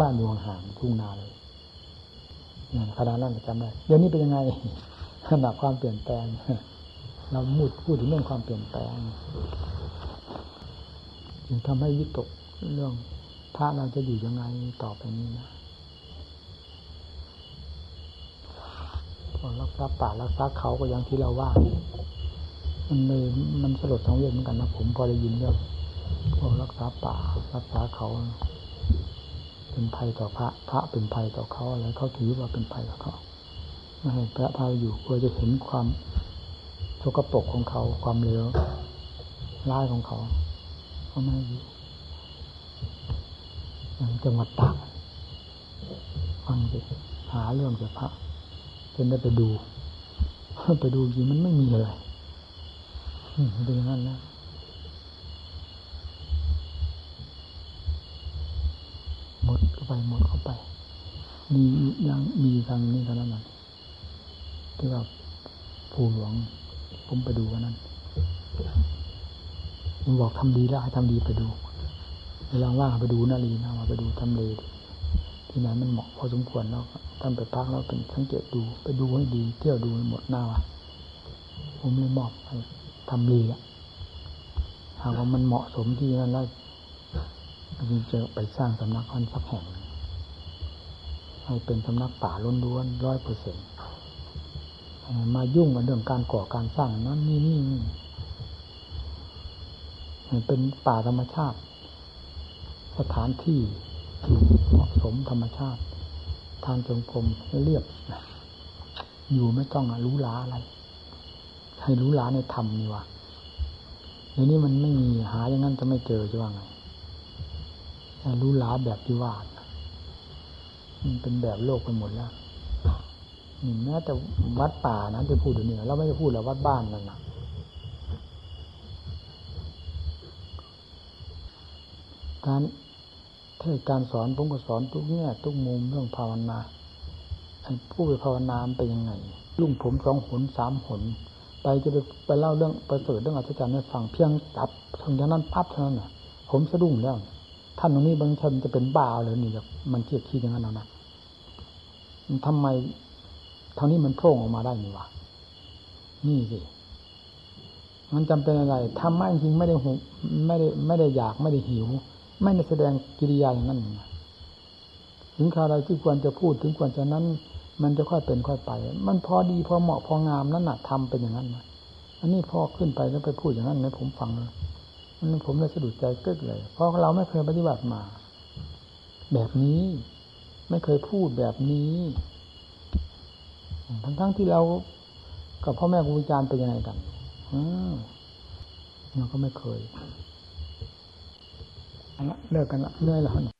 บ้านหลวงห่างทุ่งนาเลยขนาดนั้นจำได้เดี๋ยวนี้เป็นยังไงขนาดความเปลี่ยนแปลงเราพูดพูดถึงเรื่องความเปลี่ยนแปลง จึงทำให้วิตกเรื่องพระเราจะอยู่ยังไงต่อไปนี้นะพอรักษาป่ารักษาเขาก็อย่างที่เราว่า มันเลยมันสลดสังเวชเหมือนกันนะผมพอได้ยินเรื่องพอรักษาป่ารักษาเขา เป็นภัยต่อพระ พระเป็นภัยต่อเขาอะไรเขาถือว่าเป็นภัยต่อเขาไม่ให้พระพาอยู่กลัวจะเห็นความโชกปรกของเขาความเลวร้ายของเขา เขาไม่อยู่อย่างจังหวัดตากฟังสิหาเรื่องจากพระเป็นได้ไปดูไปดูจริงมันไม่มีอะไรเป็นอย่างนั้นนะหมดเข้าไปหมดเข้าไป มียังมีทางนี้เท่านั้นที่ว่าภูหลวงผมไปดูวันนั้น มันบอกทำดีแล้วให้ทำดีไปดูเวลาว่างไปดูนาลีนะว่าไปดูทำเลที่ไหนมันเหมาะพอสมควรแล้วท่านไปพักแล้วเป็นสังเกตดู ไปดูให้ดี เที่ยวดูหมดหน้าว่ะผมเลยมอบให้ทำเลอะหากว่ามันเหมาะสมที่นั่นแล้วจึงจะไปสร้างสำนักอันสักแห่งหนึ่งให้เป็นสำนักป่าล้นล้วนร้อยเปอร์เซ็นต์มายุ่งกับเรื่องการก่อการสร้างนั้นนี่นี่นี่ เป็นป่าธรรมชาติ สถานที่ที่เหมาะสมธรรมชาติ ทางจงกรมเรียบ อยู่ไม่ต้องรู้ล้าอะไร ให้รู้ล้าในธรรมนี่วะเดี๋ยวนี้มันไม่มีหาอย่างนั้นจะไม่เจอจะว่าไงรู้ล้าแบบที่ว่ามันเป็นแบบโลกไปหมดแล้วแม้แต่วัดป่านะที่พูดเดี๋ยวนี้เราไม่ได้พูดแล้ววัดบ้านนั่นนะ การเทศการสอนผมก็สอนทุกแง่ทุกมุมเรื่องภาวนาผู้ไปภาวนามันเป็นยังไงลุงผมสองหนสามหนไปจะไปไปเล่าเรื่องประเสริฐเรื่องอัศจรรย์ให้ฟังเพียงจับทางนั้นปั๊บเท่านั้นน่ะผมสะดุ้งแล้วท่านตรงนี้บางท่านจะเป็นบ้าเลยนี่แบบมันเทียบคิดอย่างนั้นเอานะมันทำไมทางนี้มันโผล่ออกมาได้นี่วะนี่สิมันจำเป็นอะไรทำไม่จริงไม่ได้หุไม่ได้ไม่ได้อยากไม่ได้หิว ไม่ได้แสดงกิริยาอย่างนั้นถึงคราวใดที่ควรจะพูดถึงควรจะนั้น มันจะค่อยเป็นค่อยไป มันพอดีพอเหมาะพองามนั่นน่ะทำเป็นอย่างนั้นนะอันนี้พอขึ้นไปแล้วไปพูดอย่างนั้นนะผมฟังเลยมันผมเลยสะดุดใจเกึกเลย เพราะเราไม่เคยปฏิบัติมา แบบนี้ไม่เคยพูดแบบนี้ทั้งๆทที่เรากับพ่อแม่ครูอาจารย์เป็นยังไงกันอืมเราก็ไม่เคย เลิกกันละเหนื่อยแล้ว